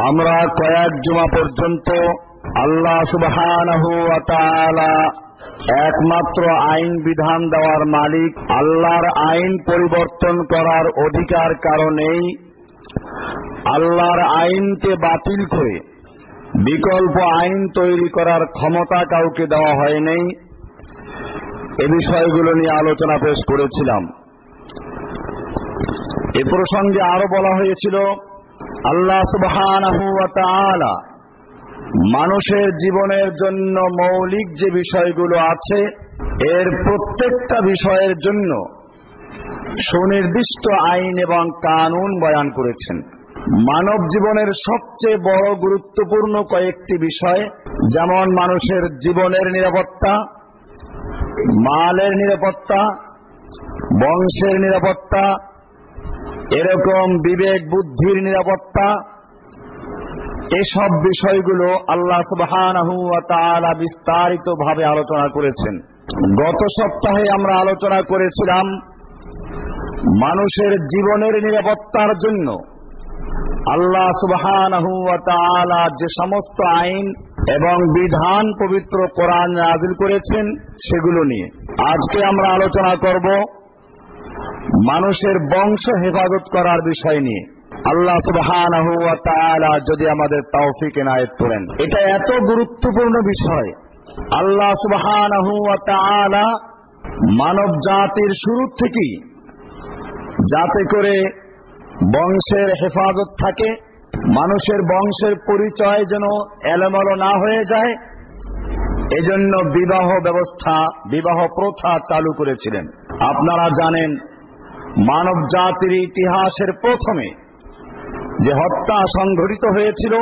আমরা কয়েক জুমা পর্যন্ত আল্লাহ সুবহানাহু ওয়া একমাত্র আইন বিধান দেওয়ার মালিক, আল্লাহর আইন পরিবর্তন করার অধিকার কারণেই আল্লাহর আইনকে বাতিল করে বিকল্প আইন তৈরি করার ক্ষমতা কাউকে দেওয়া হয়নি। এ বিষয়গুলো নিয়ে আলোচনা পেশ করেছিলাম। এ প্রসঙ্গে আরও বলা হয়েছিল আল্লাহ তাআলা মানুষের জীবনের জন্য মৌলিক যে বিষয়গুলো আছে, এর প্রত্যেকটা বিষয়ের জন্য সুনির্দিষ্ট আইন এবং কানুন বয়ান করেছেন। মানব জীবনের সবচেয়ে বড় গুরুত্বপূর্ণ কয়েকটি বিষয়, যেমন মানুষের জীবনের নিরাপত্তা, মালের নিরাপত্তা, বংশের নিরাপত্তা এরকম বিবেক, বুদ্ধির নিরাপত্তা, এসব বিষয়গুলো আল্লাহ সুবহানাহু ওয়া তাআলা বিস্তারিতভাবে আলোচনা করেছেন। গত সপ্তাহে আমরা আলোচনা করেছিলাম মানুষের জীবনের নিরাপত্তার জন্য আল্লাহ তাআলা যে সমস্ত আইন এবং বিধান পবিত্র কোরআন নাযিল করেছেন সেগুলো নিয়ে। আজকে আমরা আলোচনা করব মানুষের বংশ হেফাজত করার বিষয় নিয়ে আল্লাহ তাআলা যদি আমাদের তৌফিক এনায়েত করেন। এটা এত গুরুত্বপূর্ণ বিষয়। আল্লাহ তাআলা মানব জাতির শুরু থেকেই যাতে করে বংশের হেফাজত থাকে, মানুষের বংশের পরিচয় যেন এলোমেলো না হয়ে যায় এজন্য বিবাহ ব্যবস্থা, বিবাহ প্রথা চালু করেছিলেন। আপনারা জানেন, মানব জাতির ইতিহাসের প্রথমে যে হত্যা সংঘটিত হয়েছিল,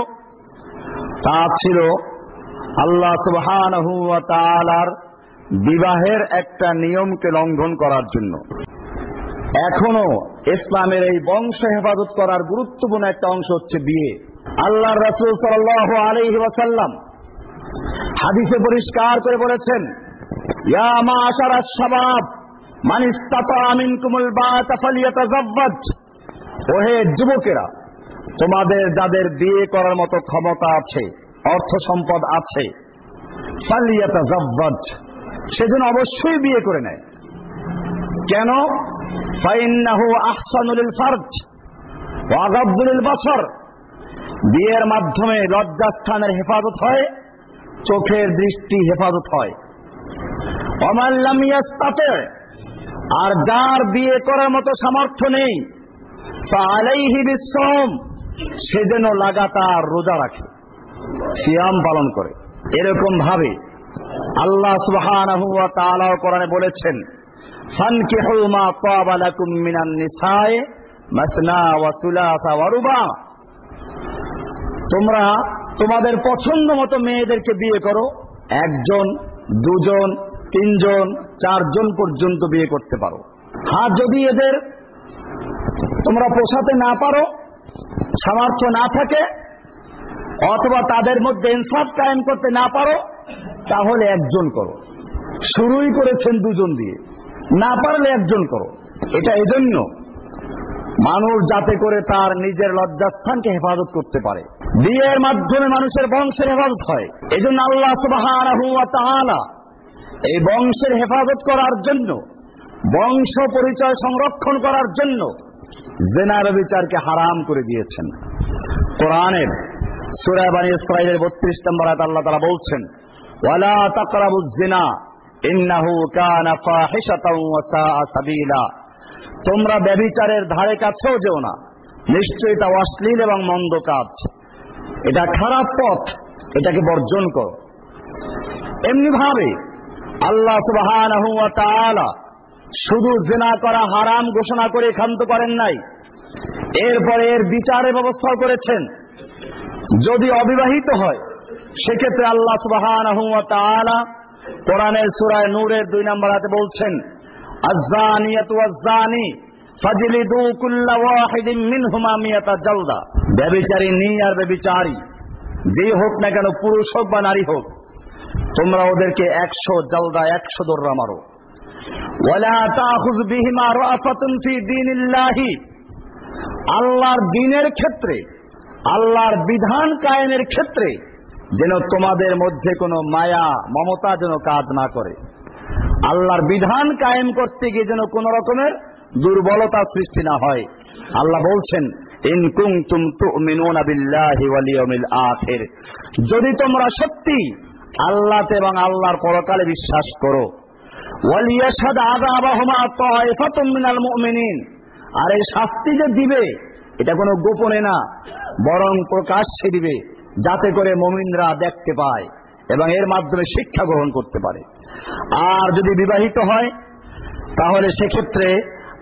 তা ছিল আল্লাহ সুবহানাহু ওয়া বিবাহের একটা নিয়মকে লঙ্ঘন করার জন্য। এখনও ইসলামের এই বংশ হেফাজত করার গুরুত্বপূর্ণ একটা অংশ হচ্ছে বিয়ে। আল্লাহ রসুল সাল্লাহ আলহি ওয়াসাল্লাম হাদিসে পরিষ্কার করে বলেছেন যুবকেরা, তোমাদের যাদের বিয়ে করার মতো ক্ষমতা আছে, অর্থ সম্পদ আছে সেজন্য অবশ্যই বিয়ে করে নেয়। কেন? ফাইন্নাহু বিয়ের মাধ্যমে লজ্জাস্থানের হেফাজত হয় চোখের দৃষ্টি হেফাজত হয়। আর যার বিয়ে করার মতো সামর্থ্য নেই বিশ্বম সে যেন লাগাতার রোজা রাখে, সিয়াম পালন করে। এরকম ভাবে আল্লাহ তাআলা কোরআনে বলেছেন তোমরা তোমাদের পছন্দ মতো মেয়েদেরকে বিয়ে করো। একজন, দুজন, তিনজন, চারজন পর্যন্ত বিয়ে করতে পারো। হ্যাঁ যদি এদের তোমরা পোষাতে না পারো, সামর্থ্য না থাকে, অথবা তাদের মধ্যে ইনসাফ কায়েম করতে না পারো, তাহলে একজন করো। শুরুই করেছেন দুজন দিয়ে। না পারলে একজন করো। এটা এজন্য মানুষ যাতে করে তার নিজের লজ্জাস্থানকে হেফাজত করতে পারে। বিয়ের মাধ্যমে মানুষের বংশের হেফাজত হয়। এই জন্য আল্লাহ তাআলা এই বংশের হেফাজত করার জন্য, বংশ পরিচয় সংরক্ষণ করার জন্য জেনার বিচারকে হারাম করে দিয়েছেন। কোরআনের সুরায় বানী ইসরাইলের বত্রিশ নম্বর আল্লাহ তারা বলছেন, ওয়ালা জিনা ইন্নাহু কানা ফাহিশাতাও তোমরা ব্যভিচারের ধারে কাছেও যেও না। নিশ্চয়ই তা অশ্লীল এবং মন্দ কাজ। এটা খারাপ পথ, এটাকে বর্জন করো। এমনি ভাবে আল্লাহ তাআলা শুধু জেনা করা হারাম ঘোষণা করে ক্ষান্ত করেন নাই, এরপরে এর বিচারের ব্যবস্থা করেছেন। যদি অবিবাহিত হয়, সেক্ষেত্রে আল্লাহ ওয়া কোরআনের সুরায় নূরের দুই নম্বর হাতে বলছেন আয-যানিয়াতু ব্যভিচারী নি আর ব্যভিচারী যেই হোক না কেন, পুরুষ হোক বা নারী হোক, তোমরা ওদেরকে একশো জালদা, একশো দর্রা মারো। আল্লাহর দিনের ক্ষেত্রে, আল্লাহর বিধান কায়েমের ক্ষেত্রে যেন তোমাদের মধ্যে কোনো মায়া, মমতা যেন কাজ না করে। আল্লাহর বিধান কায়েম করতে গিয়ে যেন কোন রকমের দুর্বলতা সৃষ্টি না হয়। আল্লাহ বলছেন, ইন কুনতুম তুমিনুনা বিল্লাহি ওয়াল ইয়াউমিল আখির। যদি তোমরা সত্যি আল্লাহতে এবং আল্লাহর পরকালে বিশ্বাস করো আর এই শাস্তি যে দিবে, এটা কোনো গোপনে না, বরং প্রকাশ্যে দিবে, যাতে করে মমিনরা দেখতে পায় এবং এর মাধ্যমে শিক্ষা গ্রহণ করতে পারে। আর যদি বিবাহিত হয়, তাহলে সেক্ষেত্রে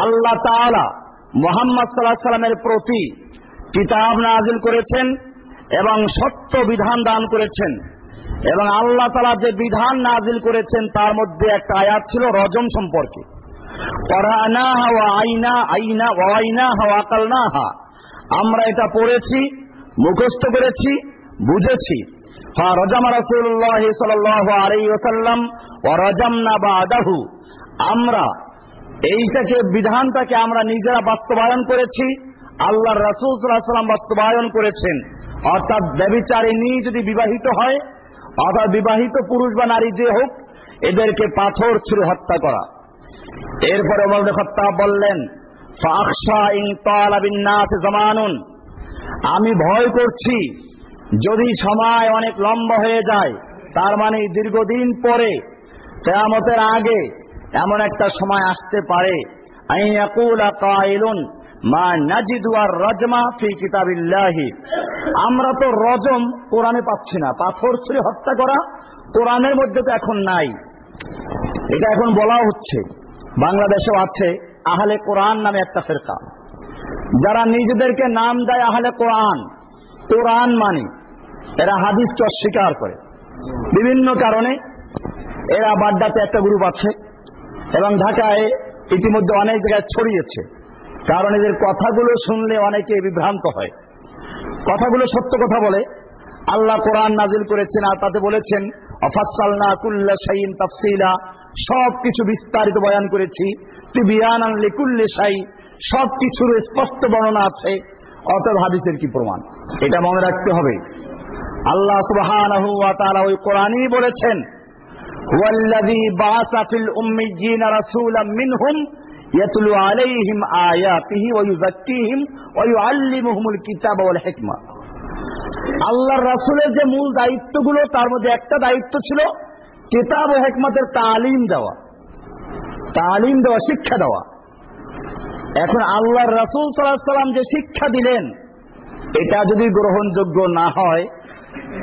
আল্লাহ তাআলা মুহাম্মদ আলাইহি সাল্লামের প্রতি কিতাব নাযিল করেছেন এবং সত্য বিধান দান করেছেন। এবং আল্লাহ তালা যে বিধান নাযিল করেছেন, তার মধ্যে একটা আয়াত ছিল রজম সম্পর্কে। আমরা এটা পড়েছি, মুখস্থ করেছি, বুঝেছি। রাজামনা বাদাহু। আমরা এইটাকে বিধানটাকে আমরা নিজেরা বাস্তবায়ন করেছি। আল্লাহর রাসূল বাস্তবায়ন করেছেন। অর্থাৎ ব্যভিচারিণী যদি বিবাহিত হয় অর্থাৎ বিবাহিত পুরুষ বা নারী যে হোক, এদেরকে পাথর ছুঁড়ে হত্যা করা। এরপরে ইবনে বললেন জামানুন। আমি ভয় করছি, যদি সময় অনেক লম্বা হয়ে যায়, তার মানে দীর্ঘদিন পরে, কেয়ামতের আগে এমন একটা সময় আসতে পারে। মা নাজিদু আর রজমা ফি আমরা তো রজম কোরআনে পাচ্ছি না। পাথর ছুঁড়ে হত্যা করা কোরআনের মধ্যে তো এখন নাই। এটা এখন বলা হচ্ছে। বাংলাদেশেও আছে আহলে কোরআন নামে একটা ফেরকা। যারা নিজেদেরকে নাম দেয় আহলে কোরআন কোরআন মানে এরা হাদিসকে অস্বীকার করে। বিভিন্ন কারণে এরা বাড্ডাতে একটা গ্রুপ আছে। এবং ঢাকায় ইতিমধ্যে অনেক জায়গায় ছড়িয়েছে। কারণ এদের কথাগুলো শুনলে অনেকে বিভ্রান্ত হয়। কথাগুলো সত্য কথা বলে। আল্লাহ কোরআন নাজিল করেছেন আর তাতে বলেছেন অফাসালনা কুল্লা শাইন তাফসিলা। সব কিছু বিস্তারিত বয়ান করেছি। তিবিয়ান শাই। সব কিছুর স্পষ্ট বর্ণনা আছে। অতএব হাদিসের কি প্রমাণ? এটা মনে রাখতে হবে। আল্লাহ তাআলা ওই কোরআনই বলেছেন উম্মিয়িনা রাসূলাম মিনহুম ইয়াতলু আলাইহিম আয়াতিহি ওয়া ইউযাক্কিহিম ওয়া ইউআল্লিমুহুমুল কিতাবা ওয়াল হিকমা। আল্লাহর রাসূলের যে মূল দায়িত্বগুলো, তার মধ্যে একটা দায়িত্ব ছিল কিতাব ও হেকমতের তালিম দেওয়া। তালিম দেওয়া, শিক্ষা দেওয়া। এখন আল্লাহর রাসূল সাল্লাম যে শিক্ষা দিলেন, এটা যদি গ্রহণযোগ্য না হয়,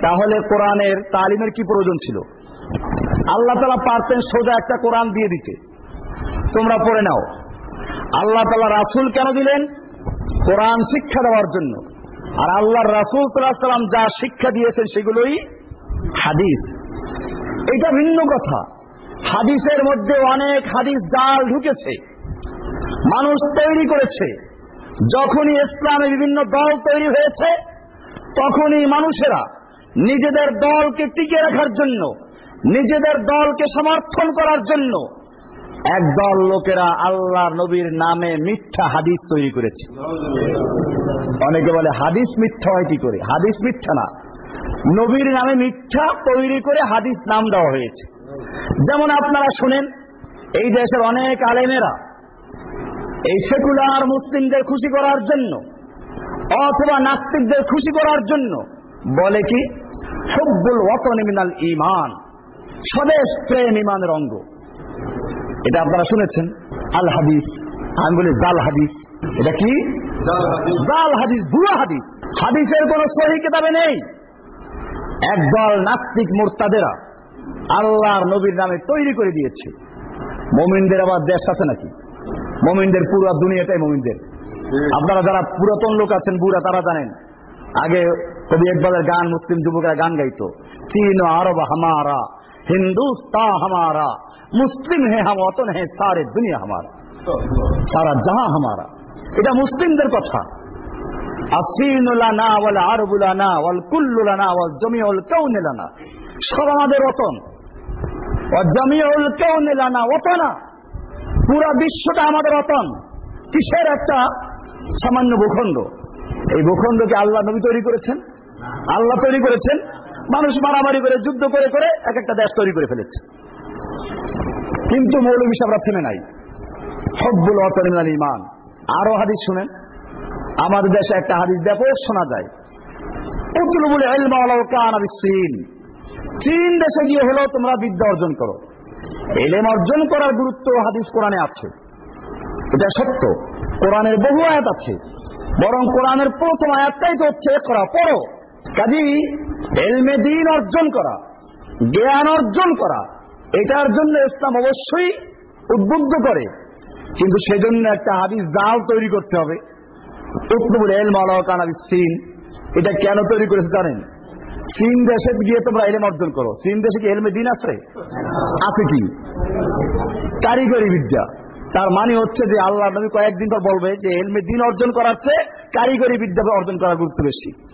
তাহলে কোরআনের তালিমের কি প্রয়োজন ছিল? আল্লাহ তালা পারতেন সোজা একটা কোরআন দিয়ে দিতে। তোমরা পড়ে নাও। আল্লাহ তালা রাসুল কেন দিলেন? কোরআন শিক্ষা দেওয়ার জন্য। আর আল্লাহর রাসুল সাল্লাম যা শিক্ষা দিয়েছেন সেগুলোই হাদিস। এটা ভিন্ন কথা। হাদিসের মধ্যে অনেক হাদিস জাল ঢুকেছে। মানুষ তৈরি করেছে। যখনই ইসলামে বিভিন্ন দল তৈরি হয়েছে, তখনই মানুষেরা নিজেদের দলকে টিকে রাখার জন্য নিজেদের দলকে সমর্থন করার জন্য একদল লোকেরা আল্লাহ নবীর নামে মিথ্যা হাদিস তৈরি করেছে। অনেকে বলে, হাদিস মিথ্যা হয় কি করে? হাদিস মিথ্যা না। নবীর নামে মিথ্যা তৈরি করে হাদিস নাম দেওয়া হয়েছে। যেমন আপনারা শুনেন, এই দেশের অনেক আলেমেরা এই সেকুলার মুসলিমদের খুশি করার জন্য অথবা নাস্তিকদের খুশি করার জন্য বলে কি, হব্বুল ওয়াতন মিনাল ইমান স্বদেশ প্রেম ইমানের অঙ্গ এটা আপনারা শুনেছেন। আল হাদিস। আমি বলি জাল হাদিস। এটা কি? জাল হাদিস। ভুয়া হাদিস। হাদিসের কোন সহি কিতাবে নেই। একদল নাস্তিক মোর্তাদেরা আল্লাহর নবীর নামে তৈরি করে দিয়েছে। মোমিনদের আবার দেশ আছে নাকি? মোমিনদের পুরো দুনিয়াটাই মোমিনদের। আপনারা যারা পুরাতন লোক আছেন বুড়া তারা জানেন। আগে কবি একবারের গান মুসলিম যুবকরা গান গাইতো। চীন আরব হামারা হিন্দুস্তা হামারা মুসলিম হে হাম অতন হে সারে দুনিয়া হামারা সারা জাহা হামারা এটা মুসলিমদের কথা আসিনুলানা ওয়াল আরবুলানা ওয়াল কুল্লুলানা ওয়াল জমিউল কাউনিলানা সব আমাদের ওয়াল জমিউল কাউনিলানা ওতনা পুরা বিশ্বটা আমাদের রতন কিসের একটা সামান্য ভূখণ্ড এই ভূখণ্ডকে আল্লাহ নবী তৈরি করেছেন? আল্লাহ তৈরি করেছেন? মানুষ মারামারি করে, যুদ্ধ করে করে এক একটা দেশ তৈরি করে ফেলেছে। কিন্তু মৌলবী সাহরা থেমে নাই। হব্বুল অতরিমাল ইমান আরও হাদিস শুনেন। আমাদের দেশে একটা হাদিস ব্যাপক শোনা যায়। উতলুবুল বিসসিন চীন দেশে গিয়ে হলেও তোমরা বিদ্যা অর্জন করো। এলেম অর্জন করার গুরুত্ব হাদিস কোরআনে আছে। এটা সত্য। কোরআনের বহু আয়াত আছে। বরং কোরআনের প্রথম আয়াতটাই তো হচ্ছে করা পড়ো। কাজী এলমে দিন অর্জন করা, জ্ঞান অর্জন করা, এটার জন্য ইসলাম অবশ্যই উদ্বুদ্ধ করে। কিন্তু সেজন্য একটা হাদিস জাল তৈরি করতে হবে। উত্তবুল এল মালাকানাবি সিন, এটা কেন তৈরি করেছে জানেন? চীন দেশে গিয়ে তোমরা এলেম অর্জন করো। চীন দেশে কি এলমে দিন আছে? আছে কি? কারিগরি বিদ্যা। তার মানে হচ্ছে যে আল্লাহ নবী কয়েকদিন পর বলবে যে এলমে দিন অর্জন করার চেয়ে কারিগরি বিদ্যা অর্জন করার গুরুত্ব বেশি।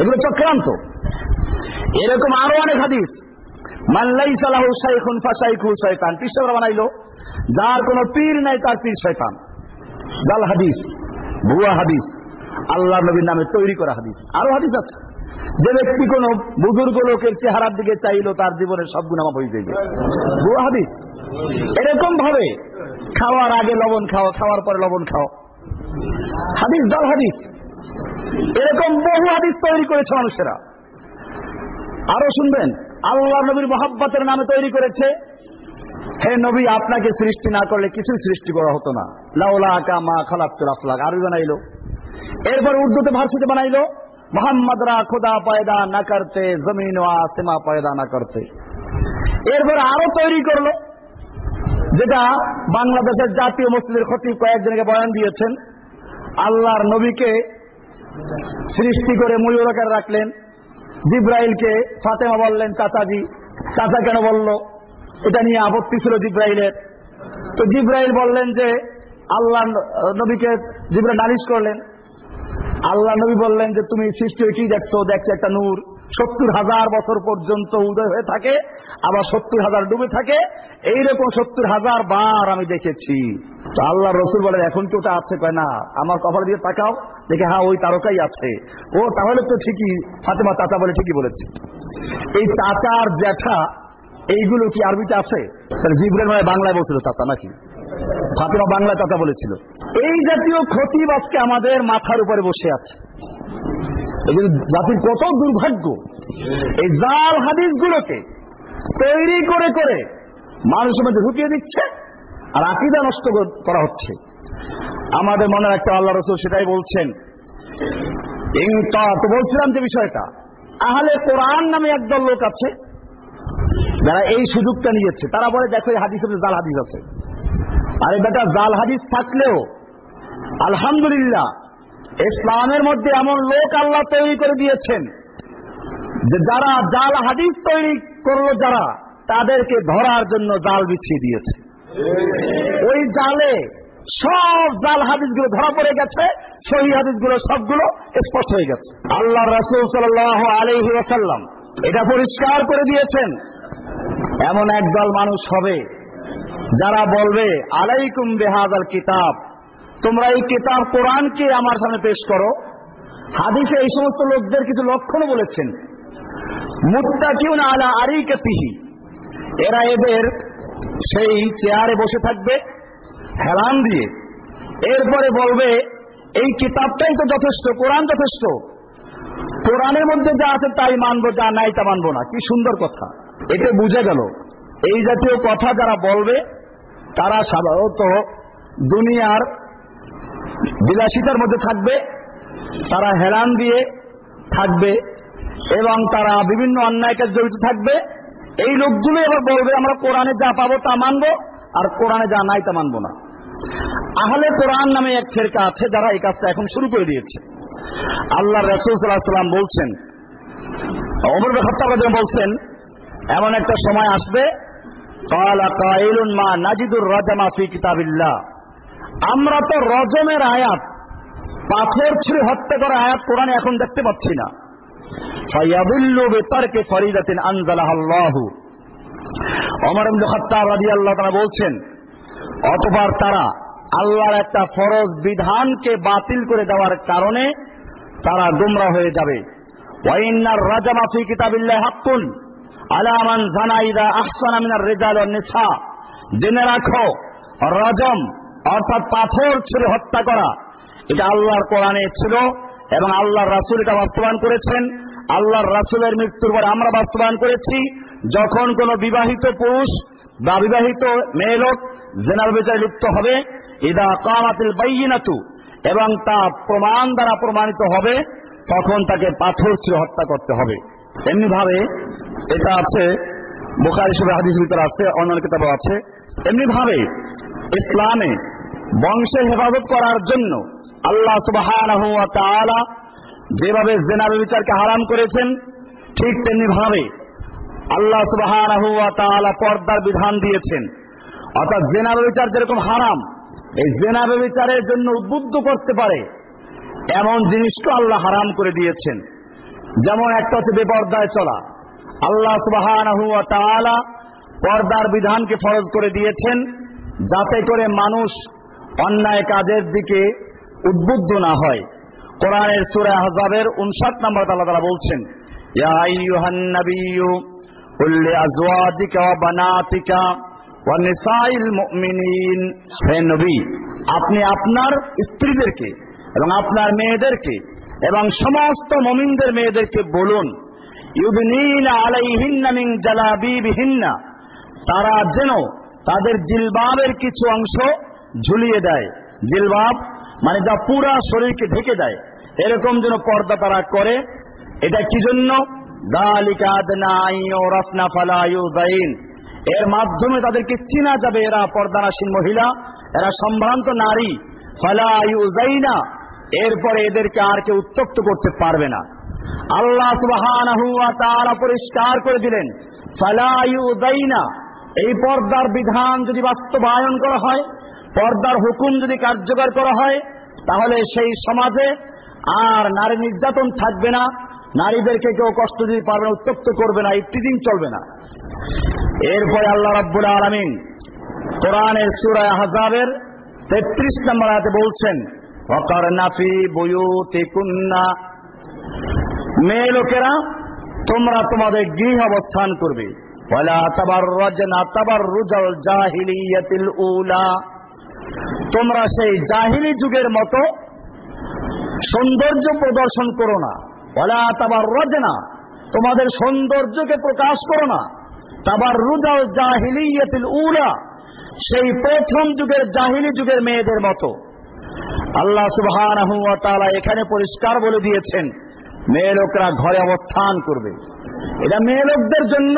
এগুলো চক্রান্ত। এরকম আরও অনেক হাদিস। মাল্লাই সালাহু শাইখুন ফাশাইখু শয়তান। কৃষ্ণরা বানাইলো, যার কোনো পীর নাই তার পীর শয়তান। জাল হাদিস, ভুয়া হাদিস, আল্লাহ নবীর নামে তৈরি করা হাদিস। আরও হাদিস আছে। যে ব্যক্তি কোন বুজুর্গ লোকের চেহারার দিকে চাইলো, তার জীবনের সব গুণামা হয়ে যাবে ভুয়া হাদিস। এরকম ভাবে খাওয়ার আগে লবণ খাও, খাওয়ার পরে লবণ খাও। হাদিস, জাল হাদিস। এরকম বহু হাদিস তৈরি করেছে মানুষেরা। আরও শুনবেন, আল্লাহ নবীর মহাব্বতের নামে তৈরি করেছে। হে নবী, আপনাকে সৃষ্টি না করলে কিছু সৃষ্টি করা হতো না। লাউলা আকা মা খালাক্তুল আফলাক, আরবি বানাইলো। এরপর উর্দুতে ভার্সিতে বানাইলো। মোহাম্মদ রা খোদা পয়দা না করতে, জমিন আসেমা পয়দা না করতে। এরপর আরও তৈরি করল, যেটা বাংলাদেশের জাতীয় মসজিদের ক্ষতি কয়েকজনকে বয়ান দিয়েছেন। আল্লাহর নবীকে সৃষ্টি করে ময়ূরকার রাখলেন। জিব্রাইলকে ফাতেমা বললেন, চাচাজি, চাচা কেন বলল? এটা নিয়ে আপত্তি ছিল জিব্রাইলের। তো জিব্রাইল বললেন যে, আল্লাহ নবীকে জিব্রাইল নালিশ করলেন। আল্লাহ নবী বললেন যে, তুমি সৃষ্টি কি দেখছ? দেখছ একটা নূর। সত্তর হাজার বছর পর্যন্ত উদয় হয়ে থাকে, আবার সত্তর হাজার ডুবে থাকে। এইরকম সত্তর হাজার বার আমি দেখেছি। তো আল্লাহ রসুল বলেন এখন কি ওটা আছে? কয়, না। আমার কপাল দিয়ে তাকাও, দেখে হ্যাঁ ওই তারকাই আছে। ও, তাহলে তো ঠিকই, ফাতেমা চাচা বলে ঠিকই বলেছে। এই চাচার জ্যাঠা, এইগুলো কি আরবিতে আছে? জিব্রেল ভাই বাংলায় বলছিল চাচা নাকি? ফাতেমা বাংলা চাচা বলেছিল। এই জাতীয় ক্ষতি আজকে আমাদের মাথার উপরে বসে আছে। এই জাতির কত দুর্ভাগ্য? এই জাল হাদিস গুলোকে তৈরি করে করে মানুষের মধ্যে ঢুকিয়ে দিচ্ছে আর আকিদা নষ্ট করা হচ্ছে। আমাদের মনে একটা আল্লাহ রসুল সেটাই বলছেন। তো বলছিলাম যে বিষয়টা, আহলে কোরআন নামে একদল লোক আছে, যারা এই সুযোগটা নিয়েছে। তারা বলে, দেখো, এই হাদিস জাল হাদিস আছে। আরে বেটা, জাল হাদিস থাকলেও, আলহামদুলিল্লাহ ইসলামের মধ্যে এমন লোক আল্লাহ তৈরি করে দিয়েছেন যে যারা জাল হাদিস তৈরি করল যারা, তাদেরকে ধরার জন্য জাল বিছিয়ে দিয়েছে। ওই জালে সব জাল হাদিসগুলো ধরা পড়ে গেছে, সহি হাদিসগুলো সবগুলো স্পষ্ট হয়ে গেছে। আল্লাহ রাসূল সাল্লাল্লাহু আলাইহি ওয়াসাল্লাম এটা পরিষ্কার করে দিয়েছেন, এমন একদল মানুষ হবে যারা বলবে, আলাইকুম বেহাদাল কিতাব। তোমরা এই কিতাব কোরআনকে আমার সামনে পেশ করো। হাদিসে এই সমস্ত লোকদের কিছু লক্ষণ বলেছেন। মুত্তাকিউন আলা আরিকাতিহি। এরা এদের সেই চেয়ারে বসে থাকবে, হেলান দিয়ে। এরপরে বলবে, এই কিতাবটাই তো যথেষ্ট, কোরআন যথেষ্ট। কোরআনের মধ্যে যা আছে তাই মানবো, যা নাই তা মানবো না। কি সুন্দর কথা। এতে বুঝে গেল। এই জাতীয় কথা যারা বলবে, তারা সাধারণত দুনিয়ার বিলাসিতার মধ্যে থাকবে, তারা হেরান দিয়ে থাকবে এবং তারা বিভিন্ন অন্যায় কাজ জড়িত থাকবে। এই লোকগুলো এবার বলবে, আমরা কোরআনে যা পাবো তা মানবো, আর কোরআনে যা নাই তা মানবো না। আহলে কোরআন নামে এক ফেরকা আছে যারা এই কাজটা এখন শুরু করে দিয়েছে। আল্লাহ রসুল সাল্লাহ সাল্লাম বলছেন অমর খত্তাব বলছেন, এমন একটা সময় আসবে মা নাজিদুর রাজামা ফি কিতাবিল্লাহ। আমরা তো রজমের আয়াত, পাথর ছুঁড়ে হত্যা করা আয়াত কোরআনে এখন দেখতে পাচ্ছি না। বিতারকে আল্লাহু। তাআলা বলছেন, অতঃপর তারা আল্লাহর একটা ফরজ বিধানকে বাতিল করে দেওয়ার কারণে তারা গুমরা হয়ে যাবে। কিতাবিল্লাহ রিজাল জেনে রাখো, রজম অর্থাৎ পাথর ছুঁড়ে হত্যা করা। এটা আল্লাহর কোরআনে ছিল এবং আল্লাহর রাসুল এটা বাস্তবায়ন করেছেন। আল্লাহর রাসুলের মৃত্যুর পর আমরা বাস্তবায়ন করেছি। যখন কোন বিবাহিত পুরুষ বা বিবাহিত মেয়ে লোক জেনার বিচারে লিপ্ত হবে, ইদা কামাতিল বাইনাতু, এবং তা প্রমাণ দ্বারা প্রমাণিত হবে, তখন তাকে পাথর ছুঁড়ে হত্যা করতে হবে। এমনি ভাবে এটা আছে বোকার হিসেবে হাদিস ভিতরে আছে, অন্যান্য কিতাবও আছে। এমনি ভাবে ইসলামে বংশের হেফাজত করার জন্য আল্লাহ সুবাহ যেভাবে জেনা বিচারকে হারাম করেছেন, ঠিক তেমনি ভাবে আল্লাহ সুবাহ পর্দার বিধান দিয়েছেন। অর্থাৎ জেনা বিচার যেরকম হারাম, এই জেনা বিচারের জন্য উদ্বুদ্ধ করতে পারে এমন জিনিসকে আল্লাহ হারাম করে দিয়েছেন। যেমন একটা হচ্ছে বেপর্দায় চলা। আল্লাহ সুবাহ পর্দার বিধানকে ফরজ করে দিয়েছেন, যাতে করে মানুষ অন্যায় কাজের দিকে উদ্বুদ্ধ না হয়। কোরআনের সুরে হাজাবের উনষাট নম্বর তালা তারা বলছেন আপনি আপনার স্ত্রীদেরকে এবং আপনার মেয়েদেরকে এবং সমস্ত মমিনদের মেয়েদেরকে বলুন তারা যেন তাদের জিলবাবের কিছু অংশ ঝুলিয়ে দেয়। জিলবাব মানে যা পুরা শরীরকে ঢেকে দেয়। এরকম যেন পর্দা তারা করে। এটা কি জন্য? এর মাধ্যমে তাদেরকে চিনা যাবে এরা পর্দানাসীন মহিলা, এরা সম্ভ্রান্ত নারী। ফালায়ু জাইনা এরপরে এদেরকে আর কেউ উত্তপ্ত করতে পারবে না। আল্লাহ সুবাহ পরিষ্কার করে দিলেন ফালায়ু জাইনা এই পর্দার বিধান যদি বাস্তবায়ন করা হয় পর্দার হুকুম যদি কার্যকর করা হয়, তাহলে সেই সমাজে আর নারী নির্যাতন থাকবে না, নারীদেরকে কেউ কষ্ট দিতে পারবে না, উত্তপ্ত করবে না ইফতিদিন চলবে না। এরপরে আল্লাহ রাব্বুল আলমিন কোরআনের সুরায় হাজাবের তেত্রিশ নম্বর আয়াতে বলছেন মেয়ে লোকেরা, তোমরা তোমাদের গৃহ অবস্থান করবে। ওয়ালা তাবাররাজনা তাবাররুজাল জাহিলিয়াতিল উলা। তোমরা সেই জাহিলি যুগের মতো সৌন্দর্য প্রদর্শন করো না। ওলা তাবার রজনা তোমাদের সৌন্দর্যকে প্রকাশ করো না। তাবার রুজাল জাহিলিয়াতিল উলা, সেই প্রথম যুগের জাহিলি যুগের মেয়েদের মতো। আল্লাহ সুবাহ এখানে পরিষ্কার বলে দিয়েছেন মেয়ে লোকরা ঘরে অবস্থান করবে। এটা মেয়ে লোকদের জন্য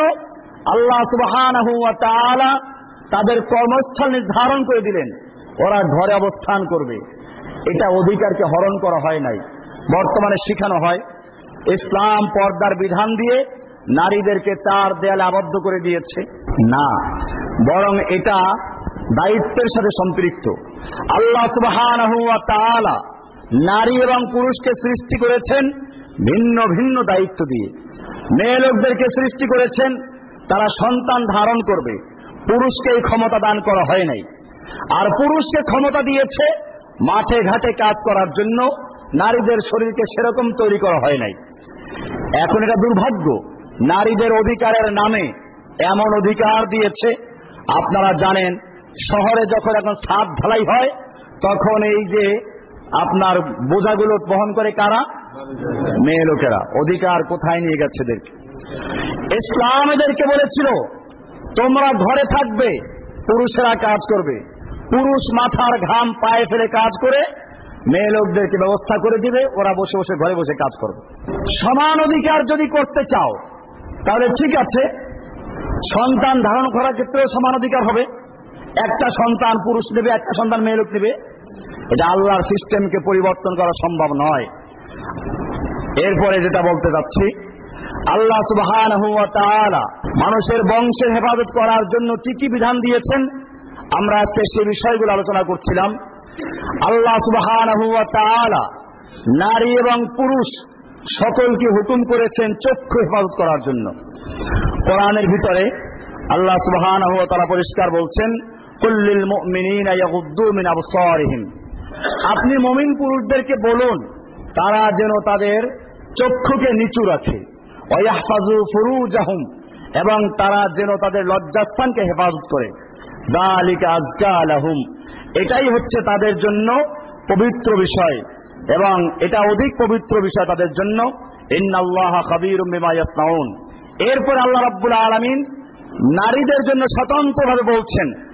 আল্লাহ সুবাহ তাদের কর্মস্থল নির্ধারণ করে দিলেন। ওরা ঘরে অবস্থান করবে। এটা অধিকারকে হরণ করা হয় নাই। বর্তমানে শিখানো হয়, ইসলাম পর্দার বিধান দিয়ে নারীদেরকে চার দেয়ালে আবদ্ধ করে দিয়েছে। না, বরং এটা দায়িত্বের সাথে সম্পৃক্ত। আল্লাহ সুবহানাহু নারী এবং পুরুষকে সৃষ্টি করেছেন ভিন্ন ভিন্ন দায়িত্ব দিয়ে। মেয়ে লোকদেরকে সৃষ্টি করেছেন, তারা সন্তান ধারণ করবে। পুরুষকে এই ক্ষমতা দান করা হয় নাই। আর পুরুষকে ক্ষমতা দিয়েছে, মাঠে ঘাটে কাজ করার জন্য নারীদের শরীরকে সেরকম তৈরি করা হয় নাই। এখন এটা দুর্ভাগ্য। নারীদের অধিকারের নামে এমন অধিকার দিয়েছে। আপনারা জানেন, শহরে যখন এখন ছাদ ঢালাই হয়, তখন এই যে আপনার বোঝাগুলো বহন করে কারা? মেয়ে লোকেরা। অধিকার কোথায় নিয়ে গেছে এদেরকে? ইসলাম এদেরকে বলেছিল, তোমরা ঘরে থাকবে, পুরুষেরা কাজ করবে। পুরুষ মাথার ঘাম পায়ে ফেলে কাজ করে, মেয়ে লোকদেরকে ব্যবস্থা করে দিবে, ওরা বসে বসে ঘরে বসে কাজ করবে। সমান অধিকার যদি করতে চাও, তাহলে ঠিক আছে, সন্তান ধারণ করার ক্ষেত্রেও সমান অধিকার হবে। একটা সন্তান পুরুষ নেবে, একটা সন্তান মেয়ে লোক নেবে। এটা আল্লাহর সিস্টেমকে পরিবর্তন করা সম্ভব নয়। এরপরে যেটা বলতে যাচ্ছি, আল্লাহ সুবহান মানুষের বংশের হেফাজত করার জন্য কি কি বিধান দিয়েছেন? আমরা আজকে সে বিষয়গুলো আলোচনা করছিলাম। আল্লাহ সুবহান নারী এবং পুরুষ সকলকে হুকুম করেছেন চক্ষু হেফাজত করার জন্য। কোরআনের ভিতরে আল্লাহ সুবহান পরিষ্কার বলছেন কুল্লিল আপনি মমিন পুরুষদেরকে বলুন, তারা যেন তাদের চক্ষুকে নিচু রাখে। এবং তারা যেন তাদের লজ্জাস্থানকে হেফাজত করে। এটাই হচ্ছে তাদের জন্য পবিত্র বিষয় এবং এটা অধিক পবিত্র বিষয় তাদের জন্য। এরপর আল্লাহ রাব্বুল আলামিন নারীদের জন্য স্বতন্ত্রভাবে বলছেন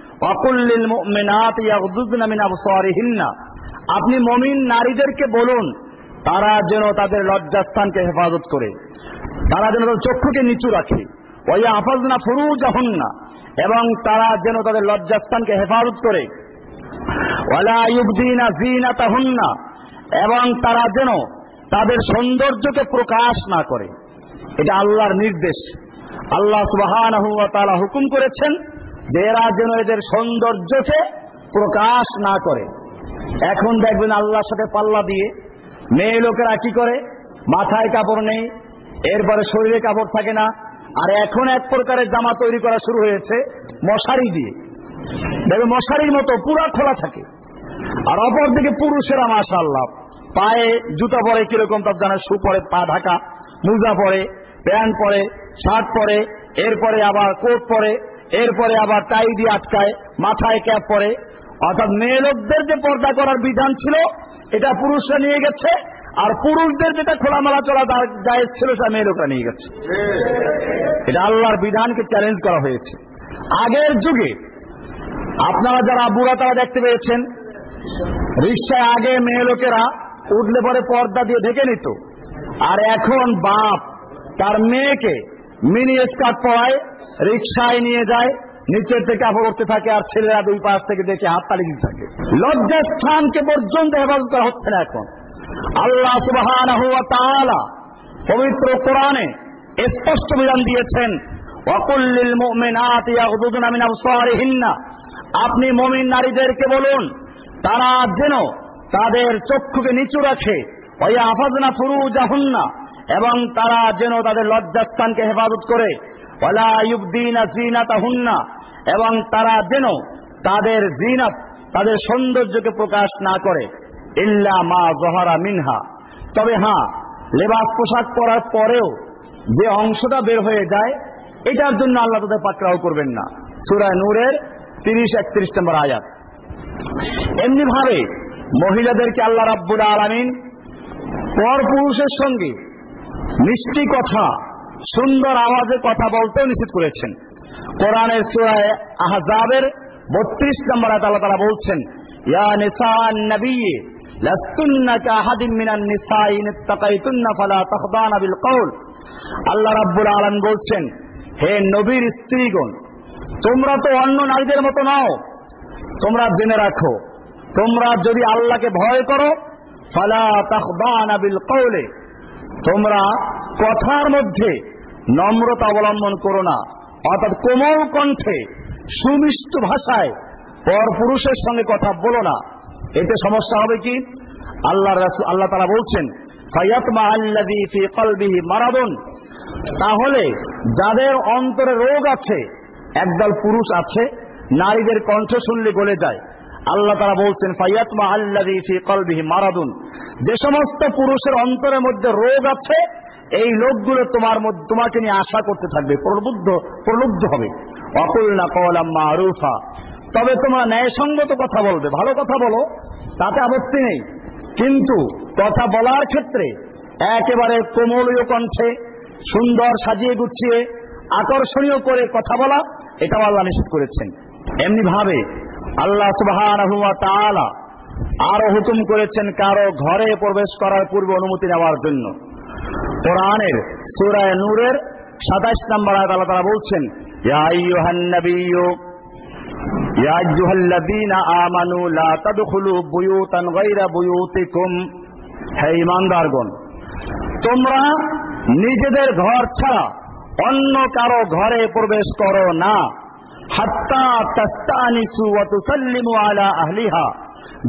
আপনি মমিন নারীদেরকে বলুন, তারা যেন তাদের লজ্জাস্থানকে হেফাজত করে, তারা যেন তাদের চক্ষুকে নিচু রাখে। ওয়া আফাজনা ফুরুজাহুন্না। এবং তারা যেন তাদের লজ্জাস্থানকে হেফাজত করে। এবং তারা যেন তাদের সৌন্দর্যকে প্রকাশ না করে। এটা আল্লাহর নির্দেশ। আল্লাহ ওয়া তাআলা হুকুম করেছেন যে এরা যেন এদের সৌন্দর্যকে প্রকাশ না করে। এখন দেখবেন আল্লাহর সাথে পাল্লা দিয়ে মেয়ে লোকেরা কি করে? মাথায় কাপড় নেই, এরপরে শরীরে কাপড় থাকে না আর এখন এক প্রকারের জামা তৈরি করা শুরু হয়েছে মশারি দিয়ে। দেখবে মশারির মতো পুরা খোলা থাকে। আর অপরদিকে পুরুষেরা মাসা আল্লাহ পায়ে জুতা পরে কীরকম তার জানে শু পরে, পা ঢাকা, মুজা পরে, প্যান্ট পরে, শার্ট পরে, এরপরে আবার কোট পরে, এরপরে আবার টাই দিয়ে আটকায়, মাথায় ক্যাপ পরে অর্থাৎ মেয়ে লোকদের যে পর্দা করার বিধান ছিল, এটা পুরুষরা নিয়ে গেছে, আর পুরুষদের যেটা খোলামেলা চলা জায়েজ ছিল, সেটা মেয়ে লোকরা নিয়ে গেছে। এটা আল্লাহর বিধানকে চ্যালেঞ্জ করা হয়েছে। আগের যুগে, আপনারা যারা বুড়া, তারা দেখতে পেয়েছেন, রিক্সায় আগে মেয়ে লোকেরা উঠলে পরে পর্দা দিয়ে ঢেকে নিত। আর এখন বাপ তার মেয়েকে মিনি স্কার্ট পরায় রিক্সায় নিয়ে যায় নিচের থেকে কাপড় উঠতে থাকে আর ছেলেরা দুই পাশ থেকে দেখে হাত তালি দিতে থাকে। লজ্জাস্থানকে পর্যন্ত হেফাজত করা হচ্ছে না এখন। আল্লাহ সুবাহ পবিত্র কোরআনে স্পষ্ট বিধান দিয়েছেন আপনি মমিন নারীদেরকে বলুন, তারা যেন তাদের চক্ষুকে নিচু রাখে, ওয়া আফাজনা ফুরুজাহুন্না, এবং তারা যেন তাদের লজ্জাস্থানকে হেফাজত করে। এবং তারা যেন তাদের জিনাত তাদের সৌন্দর্যকে প্রকাশ না করে। ইল্লা মা জহারা মিনহা। তবে হ্যাঁ লেবাস পোশাক পরার পরেও যে অংশটা বের হয়ে যায়, এটার জন্য আল্লাহ তাদের পাকড়াও করবেন না। সুরায় নূরের তিরিশ একত্রিশ নম্বর আয়াত। এমনি ভাবে মহিলাদেরকে আল্লাহ রাব্বুল আলমিন পর পুরুষের সঙ্গে মিষ্টি কথা সুন্দর আওয়াজে কথা বলতেও নিষেধ করেছেন। কোরআনের সুরায় আহজাবের বত্রিশ নম্বর আল্লাহ তারা বলছেন, ইয়া নিসান কওল আল্লাহ রাব্বুল বলছেন, হে নবীর স্ত্রীগণ, তোমরা তো অন্য নারীদের মতো নাও। তোমরা জেনে রাখো, তোমরা যদি আল্লাহকে ভয় করো, ফালা তাখদানা বিল কওলে তোমরা কথার মধ্যে নম্রতা অবলম্বন করো না। অর্থাৎ কোমল কণ্ঠে, সুমিষ্ট ভাষায় পর পুরুষের সঙ্গে কথা বলো না। এতে সমস্যা হবে কি? আল্লাহ আল্লাহ তারা বলছেন মারাদুন। তাহলে যাদের অন্তরে রোগ আছে, একদল পুরুষ আছে, নারীদের কণ্ঠ শুনলে গলে যায়। আল্লাহ তারা বলছেন ফাইয়াতমা আল্লাযী ফি কলবিহি মারাদুন। যে সমস্ত পুরুষের অন্তরের মধ্যে রোগ আছে এই লোকগুলো তোমার তোমাকে নিয়ে আশা করতে থাকবে প্রলুব্ধ প্রলুব্ধ হবে। অকুল না কলাম মারুফা। তবে তোমরা ন্যায়সঙ্গত কথা বলবে, ভালো কথা বলো, তাতে আপত্তি নেই। কিন্তু কথা বলার ক্ষেত্রে একেবারে কোমলীয় কণ্ঠে, সুন্দর সাজিয়ে গুছিয়ে, আকর্ষণীয় করে কথা বলা, এটাও আল্লাহ নিষেধ করেছেন। এমনি ভাবে আল্লাহ তাআলা আরও হুকুম করেছেন কারও ঘরে প্রবেশ করার পূর্বে অনুমতি নেওয়ার জন্য। কোরআনের সূরা নূরের 27 নম্বর আয়াত আল্লাহ তাআলা বলছেন তোমরা নিজেদের ঘর ছাড়া অন্য কারও ঘরে প্রবেশ করো না। হাত্তা আলা আহলিহা,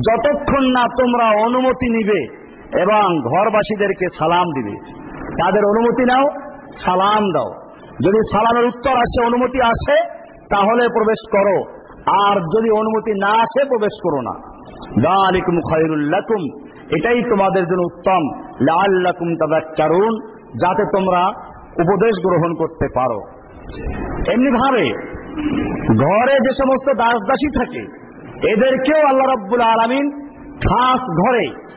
যতক্ষণ না তোমরা অনুমতি নিবে এবং ঘরবাসীদেরকে সালাম দিবে। তাদের অনুমতি নাও, সালাম দাও। যদি সালামের উত্তর আসে, অনুমতি আসে, তাহলে প্রবেশ করো। আর যদি অনুমতি না আসে, প্রবেশ করো না। দালিকুম খায়রুল লাকুম। এটাই তোমাদের জন্য উত্তম। লাআল্লাকুম তাদাক্কারুন যাতে তোমরা উপদেশ গ্রহণ করতে পারো। এমনি ভাবে ঘরে যে সমস্ত দাস দাসী থাকে, এদেরকেও আল্লাহ রাব্বুল আলামিন খাস ঘরে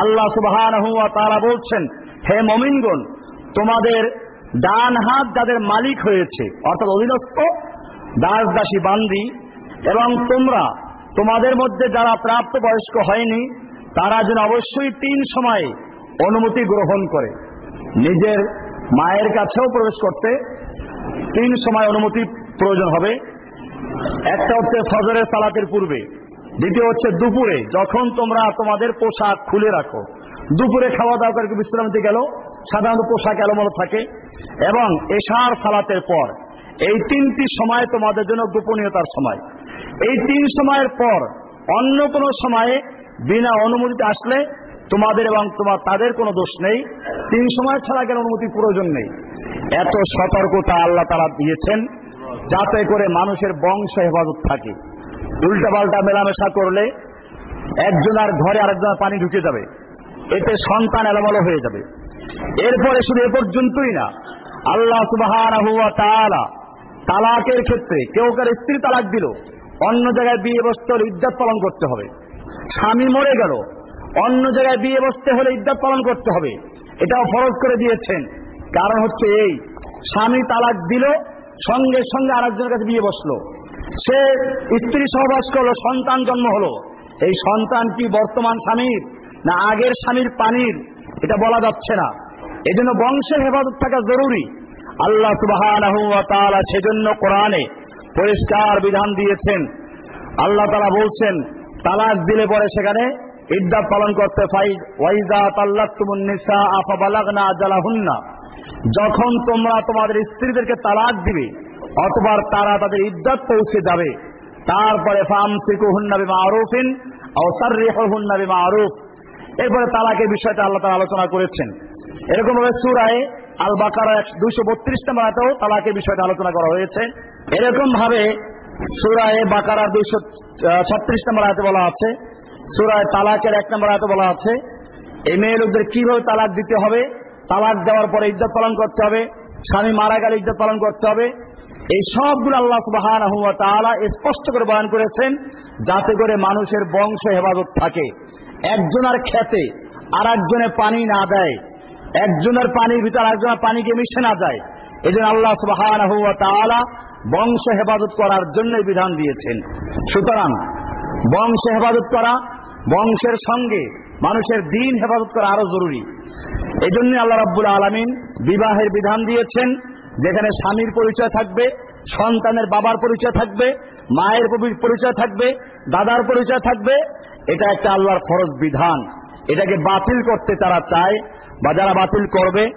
আল্লাহ সুবহানাহু ওয়া তাআলা বলছেন, হে মুমিনগণ, তোমাদের ডান হাত যাদের মালিক হয়েছে, অর্থাৎ অধীনস্থ দাস দাসী বান্দি, এবং তোমরা, তোমাদের মধ্যে যারা প্রাপ্ত বয়স্ক হয়নি, তারা যেন অবশ্যই তিন সময়ে অনুমতি গ্রহণ করে। নিজের মায়ের কাছেও প্রবেশ করতে তিন সময় অনুমতি প্রয়োজন হবে। একটা হচ্ছে ফজরের সালাতের পূর্বে। দ্বিতীয় হচ্ছে দুপুরে, যখন তোমরা তোমাদের পোশাক খুলে রাখো। দুপুরে খাওয়া দাওয়া করে দিতে গেল, সাধারণত পোশাক এলোমেলো থাকে। এবং এশার সালাতের পর, এই তিনটি সময় তোমাদের জন্য গোপনীয়তার সময়। এই তিন সময়ের পর, অন্য কোনো সময়ে বিনা অনুমতিতে আসলে তোমাদের এবং তোমার, তাদের কোনো দোষ নেই। তিন সময় ছাড়া কেন অনুমতির প্রয়োজন নেই। এত সতর্কতা আল্লাহ তারা দিয়েছেন, যাতে করে মানুষের বংশ হেফাজত থাকে। উল্টাপাল্টা মেলামেশা করলে একজনের ঘরে আরেকজনের পানি ঢুকে যাবে। এতে সন্তান এলোমেলো হয়ে যাবে। এরপরে শুধু এ পর্যন্তই না, আল্লাহ তাআলা তালাকের ক্ষেত্রে কেউ কার স্ত্রী তালাক দিল, অন্য জায়গায় বিয়ে বসতে হলে ইদ্যাত পালন করতে হবে। স্বামী মরে গেল, অন্য জায়গায় বিয়ে বসতে হলে ইদ্যাত পালন করতে হবে। এটাও ফরজ করে দিয়েছেন। কারণ হচ্ছে এই, স্বামী তালাক দিল, সঙ্গে সঙ্গে আরেকজনের কাছে বিয়ে বসল। সে স্ত্রী সহবাস করল, সন্তান জন্ম হলো। এই সন্তান কি বর্তমান স্বামীর, না আগের স্বামীর পানির? এটা বলা যাচ্ছে না। এই জন্য বংশের হেফাজত থাকা জরুরি। আল্লাহ সুবাহ সেজন্য কোরআনে পরিষ্কার বিধান দিয়েছেন। আল্লাহ তালা বলছেন, তালাক দিলে পরে সেখানে ইদ্দাত পালন করতে যখন তোমরা তোমাদের স্ত্রীদেরকে তালাক দিবে অথবা তারা তাদের ইদ্দাত পৌঁছে যাবে। তারপরে সাররিহুন্না বিমারুফ। এরপরে তালাকের বিষয়টা আল্লাহ তাআলা আলোচনা করেছেন। এরকম ভাবে সূরায়ে আল বাকারা 232 নম্বর আয়াতেও তালাকের বিষয়টা আলোচনা করা হয়েছে। এরকম ভাবে সূরায়ে বাকারার 236 নম্বর আয়াতে বলা আছে। সূরায়ে তালাকের এক নম্বর আয়াতে বলা আছে, এই মেয়ে লোকদের কীভাবে তালাক দিতে হবে? তালাক দেওয়ার পরে ইজ্জত পালন করতে হবে, স্বামী মারা গেলে ইজ্জত পালন করতে হবে। এই সবগুলো আল্লাহ তাআলা স্পষ্ট করে বয়ান করেছেন, যাতে করে মানুষের বংশ হেফাজত থাকে। একজনের খেতে আর একজনের পানি না দেয়, একজনের পানির ভিতর একজনের পানিকে মিশে না যায় এই জন্য আল্লাহ তাআলা বংশ হেফাজত করার জন্য বিধান দিয়েছেন। সুতরাং বংশ হেফাজত করা বংশের সঙ্গে মানুষের দিন হেফাজত করা আরও জরুরি। এই জন্য আল্লাহ রাব্বুল আলমিন বিবাহের বিধান দিয়েছেন, যেখানে স্বামীর পরিচয় থাকবে, সন্তানের বাবার পরিচয় থাকবে, মায়ের পরি- পরিচয় থাকবে, দাদার পরিচয় থাকবে, এটা একটা আল্লাহর ফরজ বিধান। এটাকে বাতিল করতে যারা চায় বা যারা বাতিল করবে,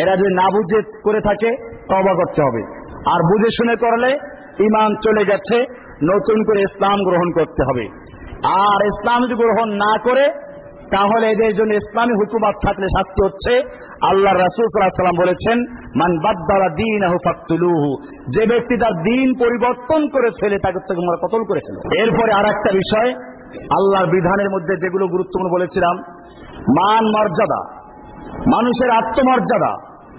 এরা যদি না বুঝে করে থাকে তবা করতে হবে। আর বুঝে শুনে করলে ইমান চলে গেছে, নতুন করে ইসলাম গ্রহণ করতে হবে। আর ইসলাম যদি গ্রহণ না করে, তাহলে এদের জন্য ইসলামী হুকুমাত থাকলে শাস্তি হচ্ছে। আল্লাহ রাসুল বলেছেন, মান বাদ্দারা দিন যে ব্যক্তি তার দিন পরিবর্তন করে ফেলে, তাকে তোমরা কতল করে ফেলো। এরপরে আর একটা বিষয়, আল্লাহর বিধানের মধ্যে যেগুলো গুরুত্বপূর্ণ বলেছিলাম, মান মর্যাদা। মানুষের আত্মমর্যাদা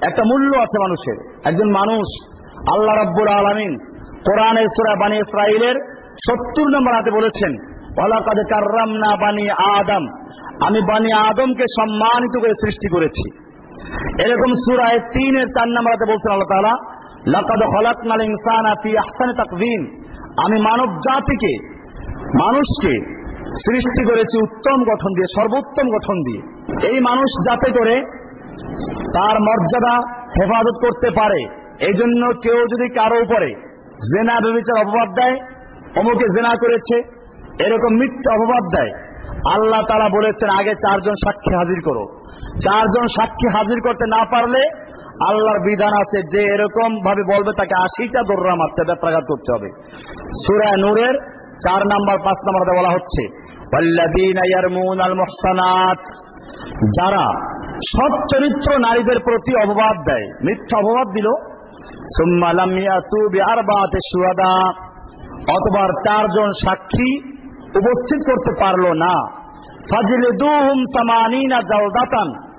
একটা মূল্য আছে মানুষের। একজন মানুষ, আল্লাহ রাব্বুল আলামিন কোরআনের সূরা বানি ইসরাইলের সত্তর নম্বর হাতে বলেছেন ওয়ালাকাদ কাররামনা বানি আদম। আমি বানি আদমকে সম্মানিত করে সৃষ্টি করেছি। এরকম সূরায় তিনের চার নম্বর হাতে বলছেন আল্লাহ তাআলা, লাকাদ খলাকনাল ইনসানা ফি আহসানি তাকওয়িম আমি মানব জাতিকে, মানুষকে সৃষ্টি করেছি উত্তম গঠন দিয়ে, সর্বোত্তম গঠন দিয়ে। এই মানুষ যাতে করে তার মর্যাদা হেফাজত করতে পারে এই জন্য কেউ যদি কারও উপরে জেনা, ব্যবচার, অপবাদ দেয়, অমুকে জেনা করেছে এরকম মিথ্যা অপবাদ দেয়। আল্লাহ তারা বলেছেন, আগে চারজন সাক্ষী হাজির করো। চারজন সাক্ষী হাজির করতে না পারলে আল্লাহর বিধান আছে যে এরকম ভাবে বলবে, তাকে আশিটা দোররা মারতে ব্যত্রাঘাত করতে হবে। সুরা নূরের চার নাম্বার, পাঁচ নাম্বারে বলা হচ্ছে যারা সৎ চরিত্র নারীদের প্রতি অপবাদ দেয়, মিথ্যা অপবাদ দিল। সুম্মা লাম ইয়াতু বিআরবাতি শুহাদা। অথবা চারজন সাক্ষী উপস্থিত করতে পারল না। ফাজিলে ফাজলিদুহুম সামানিনা জালদাতান।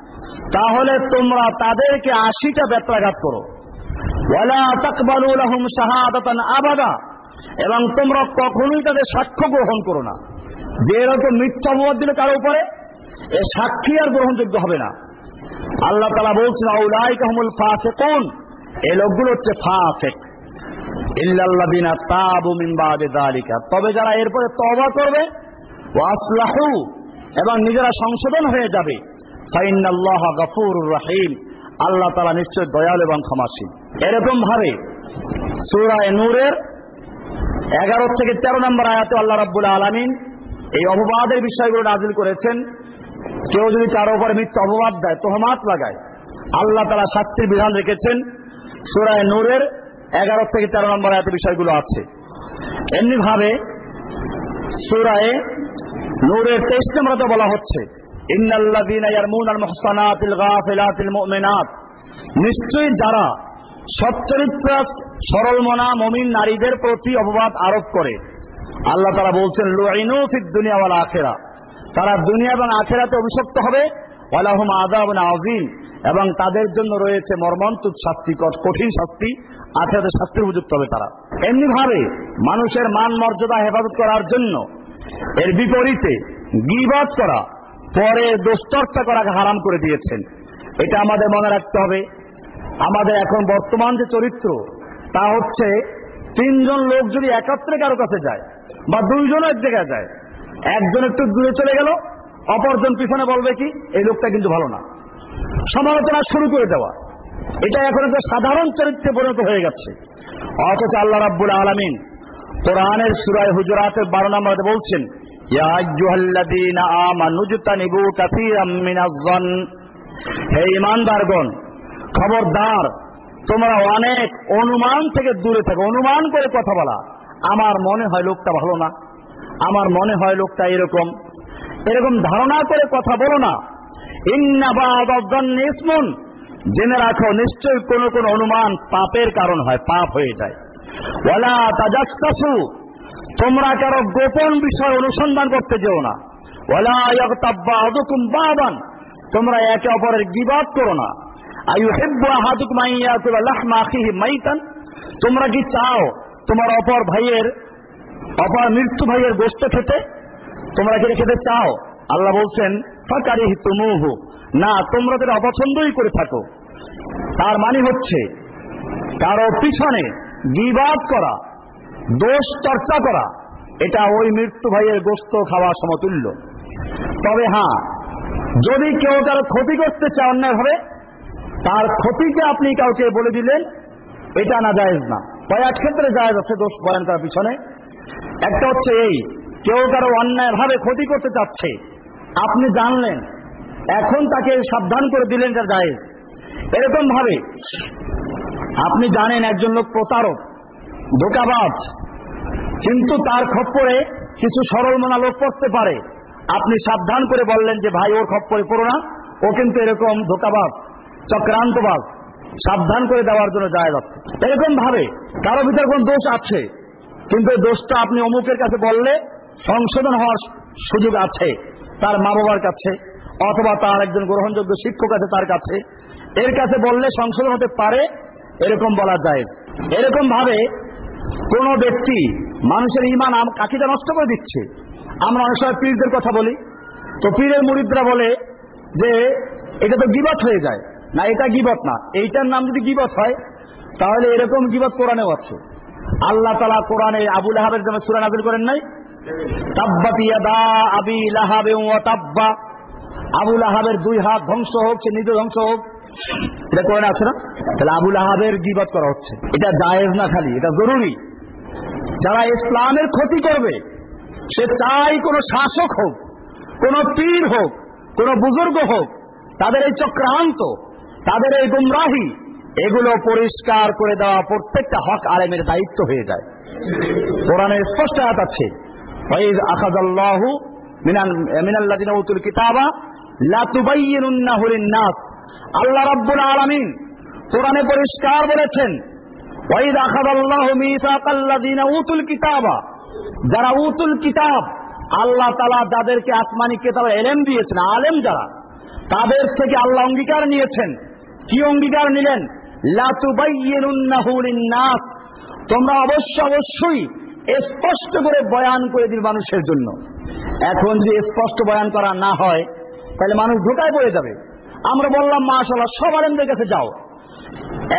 তাহলে তোমরা তাদেরকে আশিটা ব্যত্রাঘাত করো। ওয়ালা তাকবালু লাহুম শাহাদাতান আবাদা। এবং তোমরা কখনোই তাদের সাক্ষ্য গ্রহণ করো না। যে এরকম মিথ্যা অপবাদ দিলে কারও উপরে, এ সাক্ষী আর গ্রহণযোগ্য হবে না। আল্লাহ তালা বলছেন আউলাইকাহুমুল ফাসিকুন। এই লোকগুলো হচ্ছে ফাসিক। তাবু তবে যারা এরপরে তওবা করবে এবং নিজেরা সংশোধন হয়ে যাবে রহিম। আল্লাহ তাআলা নিশ্চয় দয়াল এবং ক্ষমাশীল। এরকম ভাবে সূরা নূরের এগারো থেকে তেরো নম্বর আয়াতে আল্লাহ রাব্বুল আলমিন এই অপবাদের বিষয়গুলো নাজিল করেছেন। কেউ যদি কারও উপরে মিথ্যা অপবাদ দেয়, তোহমাত লাগায়। আল্লাহ তারা শাস্তির বিধান রেখেছেন সুরায় নূরের এগারো থেকে তেরো নম্বর এত বিষয়গুলো আছে। এমনি ভাবে সুরায় নূরের তেইশ নম্বরতে বলা হচ্ছে নিশ্চয়ই যারা সচ্চরিত্র সরল মনা মমিন নারীদের প্রতি অপবাদ আরোপ করে, আল্লাহ তারা বলছেন লুইনু ফিদ দুনিয়া ওয়াল আখিরা। তারা দুনিয়া এবং আখেরাতে অভিশপ্ত হবে ওয়ালাহুম আযাবুন আযীম। এবং তাদের জন্য রয়েছে মর্মন্তুদ শাস্তি কঠিন শাস্তি আখেরাতে শাস্তির উপযুক্ত হবে তারা। এমনি ভাবে মানুষের মান মর্যাদা হেফাজত করার জন্য এর বিপরীতে গিবাদ করা, পরে দোস্তর্চা করাকে হারাম করে দিয়েছেন। এটা আমাদের মনে রাখতে হবে। আমাদের এখন বর্তমান যে চরিত্র, তা হচ্ছে তিনজন লোক যদি একাত্রে কারও কাছে যায় বা দুইজন এক জায়গায় যায়, একজন একটু দূরে চলে গেল অপরজন পিছনে বলবে কি, এই লোকটা কিন্তু ভালো না। সমালোচনা শুরু করে দেওয়া। এটা এখন একটা সাধারণ চরিত্রে পরিণত হয়ে গেছে। অথচ আল্লাহ রাব্বুল আলামিন কোরআনের সুরায় হুজুরাতের বারো নম্বরে বলছেন হে খবরদার, তোমরা অনেক অনুমান থেকে দূরে থাকো। অনুমান করে কথা বলা। আমার মনে হয় লোকটা ভালো না। আমার মনে হয় লোকটা এরকম। এরকম ধারণা করে কথা বলো না। ইন্না জেনে রাখো নিশ্চয়ই কোন কোন অনুমান পাপের কারণ হয়, পাপ হয়ে যায়। তোমরা কারও গোপন বিষয় অনুসন্ধান করতে যেও না। তোমরা একে অপরের গিবাদ করো না। ইয়াকুলা লাহমা মাইতান। তোমরা কি চাও তোমার অপর ভাইয়ের, অপর মৃত্যু ভাইয়ের গোস্ত খেতে? তোমরা কি খেতে চাও? আল্লাহ বলছেন ফাকারি তুমুহু না, তোমরা যেটা অপছন্দই করে থাকো। তার মানে হচ্ছে, কারও পিছনে বিবাদ করা, দোষ চর্চা করা, এটা ওই মৃত্যু ভাইয়ের গোস্ত খাওয়া সমতুল্য। তবে হ্যাঁ যদি কেউ কারও ক্ষতি করতে চায় অন্যায়ভাবে, তার ক্ষতিটা আপনি কাউকে বলে দিলেন, এটা না জায়েজ না। কয়েক ক্ষেত্রে জায়েজ আছে, দোষ বয়ান তার পিছনে। একটা হচ্ছে এই কেউ কারও অন্যায়ভাবে ক্ষতি করতে চাচ্ছে। আপনি জানলেন। এখন তাকে সাবধান করে দিলেন এটা জায়েজ। এরকম ভাবে আপনি জানেন একজন লোক প্রতারক, ধোকাবাজ, কিন্তু তার খপ্পরে কিছু সরল মনা লোক পড়তে পারে। আপনি সাবধান করে বললেন যে, ভাই, ওর খপ্পরে পড়ো না। ও কিন্তু এরকম ধোকাবাজ, চক্রান্তবাজ। সাবধান করে দেওয়ার জন্য যায় যাচ্ছে এরকম ভাবে কারও ভিতরে কোন দোষ আছে। কিন্তু দোষটা আপনি অমুকের কাছে বললে সংশোধন হওয়ার সুযোগ আছে তার মা বাবার কাছে, অথবা তার একজন গ্রহণযোগ্য শিক্ষক আছে তার কাছে। এর কাছে বললে সংশোধন হতে পারে, এরকম বলা যায়। এরকম ভাবে কোন ব্যক্তি মানুষের ইমান কাকিটা নষ্ট করে দিচ্ছে। আমরা অনেক সময় পীরদের কথা বলি। তো পীরের মুরিদরা বলে যে, এটা তো গিবত হয়ে যায়। না, এটা গিবত না। এইটার নাম যদি গিবত হয়, তাহলে এরকম গিবত কোরআনেও আছে। আল্লাহ তালা কোরআনে আবুল আহাবের সুরা নাজিল করেন নাই। আবি দুই হাত ধ্বংস হোক, সে নিজে ধ্বংস হোক। কোরআনে আছে না? তাহলে আবুল আহাবের গিবত করা হচ্ছে। এটা জায়েজ না খালি, এটা জরুরি। যারা ইসলামের ক্ষতি করবে, সে চাই কোন শাসক হোক, কোন পীর হোক, কোন বুজুর্গ হোক, তাদের এই চক্রান্ত, তাদের এই গুমরাহি, এগুলো পরিষ্কার করে দেওয়া প্রত্যেকটা হক আলেমের দায়িত্ব হয়ে যায়। কোরআনের স্পষ্ট হাত আছে মিনাল্লাযিনা উতুল কিতাবা লিন-নাস আল্লাহ রাব্বুল আলামিন কোরআনে পরিষ্কার বলেছেন উতুল কিতাবা যারা উতুল কিতাব, আল্লাহ তাআলা যাদেরকে আসমানি কিতাবের এলেম দিয়েছেন, আলেম যারা, তাদের থেকে আল্লাহ অঙ্গীকার নিয়েছেন। কি অঙ্গীকার নিলেন? নাস তোমরা অবশ্য অবশ্যই স্পষ্ট করে বয়ান করে দিল মানুষের জন্য। এখন যদি স্পষ্ট বয়ান করা না হয়, তাহলে মানুষ ঢোকায় পড়ে যাবে। আমরা বললাম মাশাল্লাহ সব আলেমদের কাছে যাও।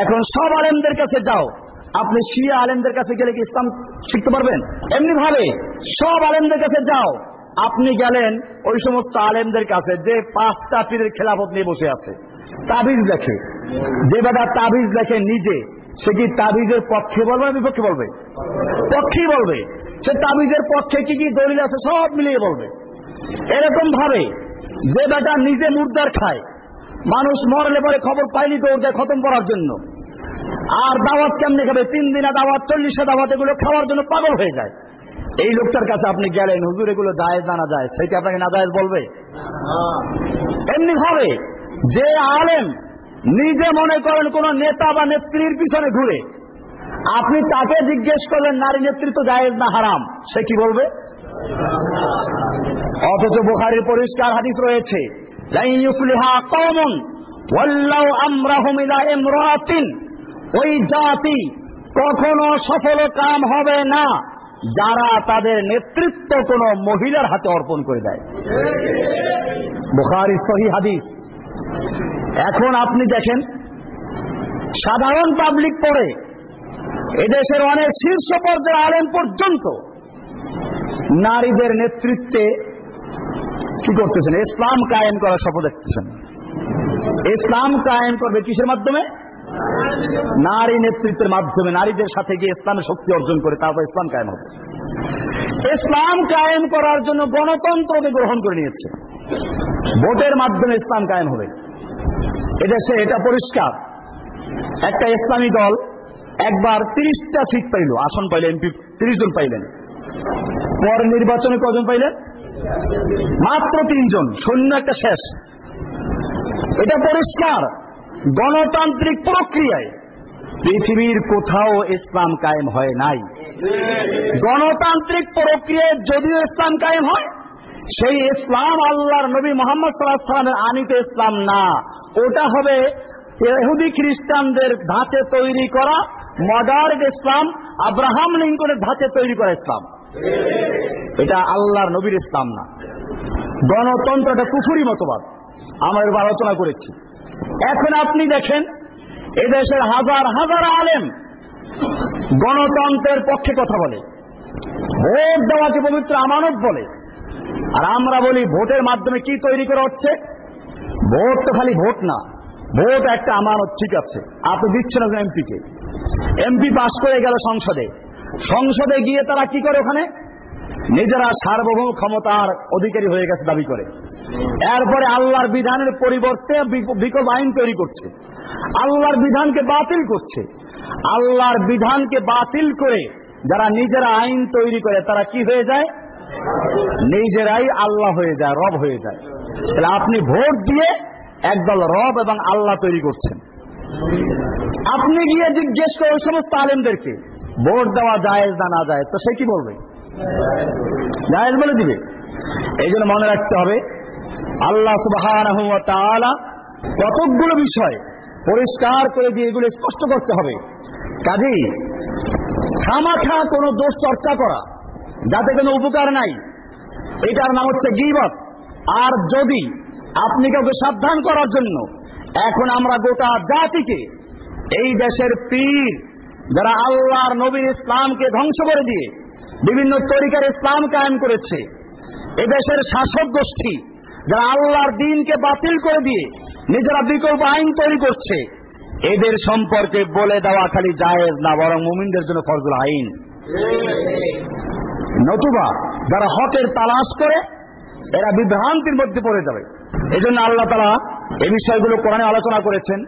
এখন সব আলেমদের কাছে যাও। আপনি শিয়া আলেমদের কাছে গেলে কি ইসলাম শিখতে পারবেন? এমনি ভাবে সব আলেমদের কাছে যাও। আপনি গেলেন, ওই সমস্ত আলেমদের কাছে যে পাঁচটা পীরের খেলাফত নিয়ে বসে আছে। তাবিজ দেখে যে বেটা তাবিজ দেখে নিজে। সে কি তাবিজের পক্ষে বলবে না বিপক্ষে বলবে? পক্ষেই বলবে। সে তাবিজের পক্ষে কি কি দলিল আছে সব মিলিয়ে বলবে। এরকম ভাবে যে বেটা নিজে মুর্দার খায় মানুষ মরলে পরে খবর পায়নি তো ওদের খতম করার জন্য। আর দাওয়াত কেমনে খাবে? তিন দিনা দাওয়াত চল্লিশটা দাওয়াত এগুলো খাওয়ার জন্য পাগল হয়ে যায়। এই লোকটার কাছে আপনি গেলেন হুজুর এগুলো জায়েজ না যায় সেটা আপনাকে না জায়েজ বলবে? এমনি ভাবে যে আলেম নিজে মনে করেন কোন নেতা বা নেত্রীর পিছনে ঘুরে। আপনি তাকে জিজ্ঞেস করলেন, নারী নেতৃত্ব জায়েজ না হারাম? সে কি বলবে? অথচ বুখারির পরিষ্কার হাদিস রয়েছে ওই জাতি কখনো সফল কাম হবে না, যারা তাদের নেতৃত্ব কোন মহিলার হাতে অর্পণ করে দেয়। বুখারি সহি হাদিস। এখন আপনি দেখেন, সাধারণ পাবলিক পড়ে, এদেশের অনেক শীর্ষ পর্যায়ের আলেম পর্যন্ত নারীদের নেতৃত্বে কি করতেছেন? ইসলাম কায়েম করার স্বপ্ন দেখতেছেন। ইসলাম কায়েম করবে কিসের মাধ্যমে? নারী নেতৃত্বের মাধ্যমে, নারীদের সাথে গিয়ে ইসলামের শক্তি অর্জন করে, তারপর ইসলাম কায়েম হবে। ইসলাম কায়েম করার জন্য গণতন্ত্রকে গ্রহণ করে নিয়েছে। ভোটের মাধ্যমে ইসলাম কায়েম হবে। এদেশে এটা পরিষ্কার। একটা ইসলামী দল একবার তিরিশটা সিট পাইল, আসন পাইলেন, এমপি তিরিশ জন পাইলেন। পর নির্বাচনে কজন পাইলেন? মাত্র তিনজন সৈন্য একটা শেষ। এটা পরিষ্কার, গণতান্ত্রিক প্রক্রিয়ায়। পৃথিবীর কোথাও ইসলাম কায়েম হয় নাই। গণতান্ত্রিক প্রক্রিয়ায় যদিও ইসলাম কায়েম হয় সেই ইসলাম আল্লাহর নবী মোহাম্মদ সাল্লাহ সাল্লামের আনিত ইসলাম না। ওটা হবে এহুদি খ্রিস্টানদের ধাঁচে তৈরি করা মডার্ন ইসলাম, আব্রাহাম লিঙ্কনের ধাঁচে তৈরি করা ইসলাম। এটা আল্লাহর নবীর ইসলাম না। গণতন্ত্র এটা কুফুরি মতবাদ। আমরা এবার আলোচনা করেছি। এখন আপনি দেখেন, এদেশের হাজার হাজার আলেম গণতন্ত্রের পক্ষে কথা বলে। ভোট দেওয়াকে পবিত্র আমানত বলে। আর আমরা বলি ভোটের মাধ্যমে কি তৈরি করা হচ্ছে? ভোট তো খালি ভোট না, ভোট একটা আমানত, ঠিক আছে। আপনি দিচ্ছেন একজন এমপিকে। এমপি পাশ করে গেল সংসদে। সংসদে গিয়ে তারা কি করে ওখানে? নিজেরা সার্বভৌম ক্ষমতার অধিকারী হয়ে গেছে দাবি করে। এরপরে আল্লাহর বিধানের পরিবর্তে বিক- বিকল্প আইন তৈরি করছে। আল্লাহর বিধানকে বাতিল করছে। আল্লাহর বিধানকে বাতিল করে যারা নিজেরা আইন তৈরি করে, তারা কি হয়ে যায়? নিজেরাই আল্লাহ হয়ে যায়, রব হয়ে যায়। তাহলে আপনি ভোট দিয়ে একদল রব এবং আল্লাহ তৈরি করছেন। আপনি গিয়ে জিজ্ঞেস করে ওই সমস্ত আলেমদেরকে, ভোট দেওয়া জায়েজ না না যায় তো সে কি বলবে? জায়েজ বলে দিবে। এই জন্য মনে রাখতে হবে, আল্লাহ সুবাহ কতকগুলো বিষয় পরিষ্কার করে দিয়ে এগুলো স্পষ্ট করতে হবে। কাজেই খামাখা কোনো দোষ চর্চা করা যাতে কোনো উপকার নাই। এটার নাম হচ্ছে গিবত। আর যদি আপনি কাউকে সাবধান করার জন্য, এখন আমরা গোটা জাতিকে, এই দেশের পীর, যারা আল্লাহর নবীর ইসলামকে ধ্বংস করে দিয়ে বিভিন্ন তরিকার ইসলাম কায়েম করেছে এদেশের শাসক গোষ্ঠী, যারা আল্লাহর দিনকে বাতিল করে দিয়ে নিজেরা বিকল্প আইন তৈরি করছে, এদের সম্পর্কে বলে দেওয়া খালি জায়েজ না, বরং মুমিনদের জন্য ফরজুল আইন। নতুবা যারা হকের তালাশ করে, এরা বিভ্রান্তির মধ্যে পড়ে যাবে। এই জন্য আল্লাহ তারা এই বিষয়গুলো কোরআনে আলোচনা করেছেন।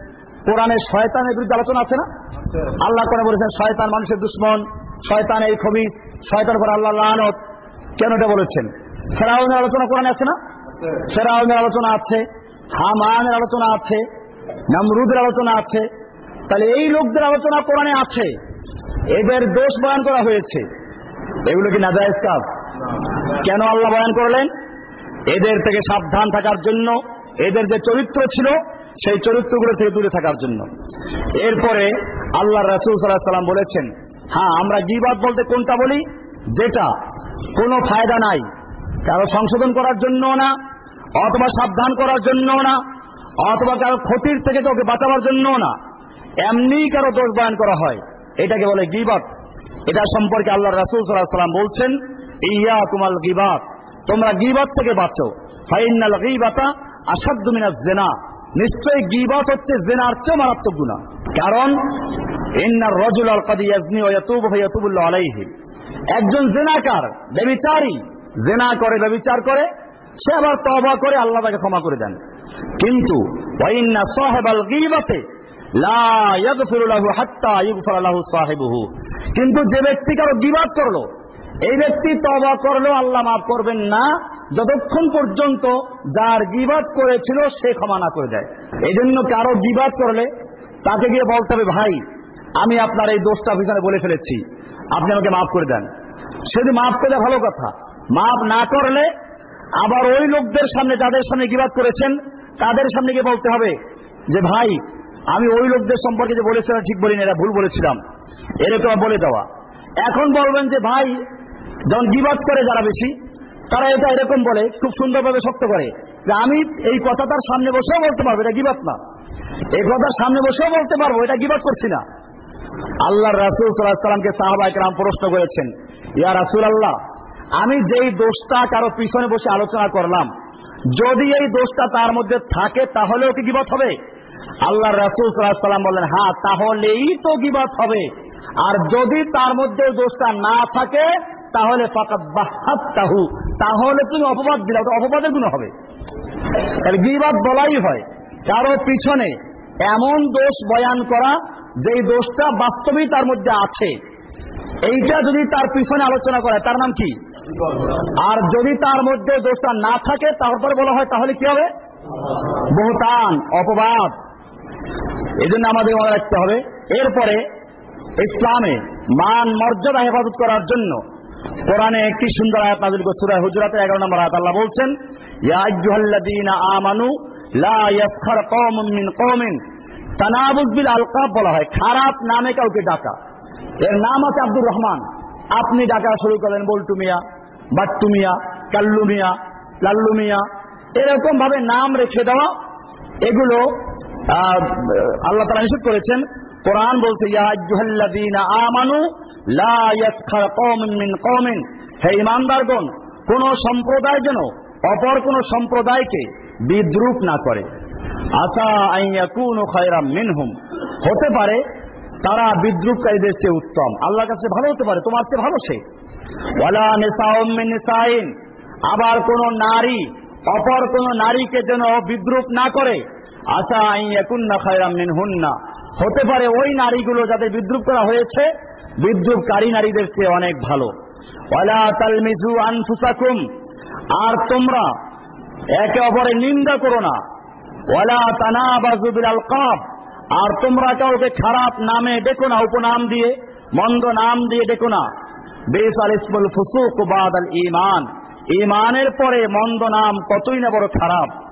কোরআনে শয়তানের বিরুদ্ধে আলোচনা আছে না? আল্লাহ করে বলেছেন, শয়তান মানুষের দুশ্মন, শয়তান এই খবি শয়তান পর আল্লাহ লানত। কেন এটা বলেছেন? ফেরাউনের আলোচনা কোরআনে আছে না? ফেরাউনের আলোচনা আছে, হামানের আলোচনা আছে, নামরুদের আলোচনা আছে। তাহলে এই লোকদের আলোচনা কোরআনে আছে। এদের দোষ বয়ান করা হয়েছে। এগুলো কি নাজায়েজ কাজ? কেন আল্লাহ বয়ান করলেন? এদের থেকে সাবধান থাকার জন্য, এদের যে চরিত্র ছিল, সেই চরিত্রগুলো থেকে দূরে থাকার জন্য। এরপরে আল্লাহ রাসুল সাল্লাহ সাল্লাম বলেছেন হ্যাঁ আমরা গিবাদ বলতে কোনটা বলি? যেটা, কোনো ফায়দা নাই। কারও সংশোধন করার জন্য না, অথবা সাবধান করার জন্য না, অথবা কারও ক্ষতির থেকে কাউকে বাঁচাবার জন্য না। এমনি কারও দোষ বয়ান করা হয়। এটাকে বলে গিবাদ। এটা সম্পর্কে আল্লাহ রাসুল সাল্লাহ সাল্লাম বলছেন ইয়া কুমাল গিবাদ তোমরা গিবাদ থেকে বাঁচো। ফাইনাল গিবাতা আসাদ্দু মিনাজ জেনা। নিশ্চয়ই গিবাত হচ্ছে জেনার চেয়ে মারাত্মক গুণা কারণ, ইন্নার রজুল আল কাদি ইয়াজনি ওয়া ইয়াতুবু আলাইহি। একজন জেনাকার ব্যভিচারী জেনা করে ব্যভিচার করে, সে আবার তওবা করে, আল্লাহ তাকে ক্ষমা করে দেন। কিন্তু ওয়াইন্না সাহেবাল গিবাতে কিন্তু যে ব্যক্তি কারও বিবাদ করল, এই ব্যক্তি তবা করল, আল্লাহ মাফ করবেন না। যতক্ষণ পর্যন্ত যার বিবাদ করেছিল, সে ক্ষমা না করে দেয়। এই জন্য কারও বিবাদ করলে তাকে গিয়ে বলতে হবে, ভাই, আমি আপনার এই দোষটা পিছনে বলে ফেলেছি। আপনি আমাকে মাফ করে দেন। সে যদি মাফ করে ভালো কথা। মাফ না করলে আবার ওই লোকদের সামনে, যাদের সামনে বিবাদ করেছেন, তাদের সামনে গিয়ে বলতে হবে যে, ভাই আমি ওই লোকদের সম্পর্কে যে বলেছিলাম, ঠিক বলিনি এরা ভুল বলেছিলাম। এরকম বলে দেওয়া। এখন বলবেন যে, ভাই, যখন গিবাদ করে যারা বেশি, তারা এটা এরকম বলে, খুব সুন্দরভাবে শক্ত করে, যে আমি এই কথা তার সামনে বসেও বলতে পারব, এটা গিবাদ না। এই কথার সামনে বসেও বলতে পারব, এটা গিবাদ করছি না। আল্লাহ রাসুল সাল্লাহ সাল্লামকে একরাম প্রশ্ন করেছেন, ইয়া রাসুল আল্লাহ আমি যেই দোষটা কারও পিছনে বসে আলোচনা করলাম, যদি এই দোষটা তার মধ্যে থাকে, তাহলেও কি গিবাদ হবে? আল্লাহ রাসুল সাল্লাম বললেন হ্যাঁ তাহলেই তো গিবাদ হবে। আর যদি তার মধ্যে দোষটা না থাকে, তাহলে তাহু তাহলে তুমি অপবাদ দিলে ওটা অপবাদের গুণ হবে। গিবাদ বলাই হয়। কারও পিছনে এমন দোষ বয়ান করা, যেই দোষটা বাস্তবেই তার মধ্যে আছে। এইটা যদি তার পিছনে আলোচনা করে, তার নাম কি? আর যদি তার মধ্যে দোষটা না থাকে, তারপরে বলা হয়, তাহলে কি হবে? বহুতান, অপবাদ। এই জন্য আমাদের মনে রাখতে হবে, এরপরে ইসলামে মান, মর্যাদা হেফাজত করার জন্য কোরআনে একটি সুন্দর আয়াত নাজিল করে সূরা হুজরাতের 11 নম্বর আয়াত আল্লাহ বলছেন আমানু লা ইয়াসখার কওমুম মিন কওমিন, তানাবুজ বিল আলকাব বলা হয়, খারাপ নামে কাউকে ডাকা। এর নাম আছে আব্দুর রহমান। আপনি ডাকা শুরু করেন বল্টু মিয়া, বাট্টু মিয়া, কাল্লু মিয়া, লাল্লু মিয়া। এরকম ভাবে নাম রেখে দেওয়া, এগুলো আল্লাহ তারা নিষেধ করেছেন, কোরআন বলছে হে ঈমানদারগণ, কোন সম্প্রদায় যেন অপর কোন সম্প্রদায়কে বিদ্রুপ না করে। মিনহুম। হতে পারে তারা বিদ্রুপকারীদের চেয়ে উত্তম। আল্লাহর কাছে ভালো হতে পারে, তোমার চেয়ে ভালো সে। আবার কোন নারী, অপর কোন নারীকে যেন বিদ্রুপ না করে আশা আইয়াকুন্না খায়রাম মিনহুন্না। হতে পারে ওই নারীগুলো যাদের বিদ্রুপ করা হয়েছে, বিদ্রুপকারী নারীদের চেয়ে অনেক ভালো। আনফুসাকুম। আর তোমরা একে অপরের নিন্দা করো না। আর তোমরা কাউকে খারাপ নামে ডেকো না, উপনাম দিয়ে, মন্দ নাম দিয়ে ডেকো না। বেস আল ইসমুল ফুসুক বাদ আল ইমান ইমানের পরে মন্দ নাম কতই না বড় খারাপ।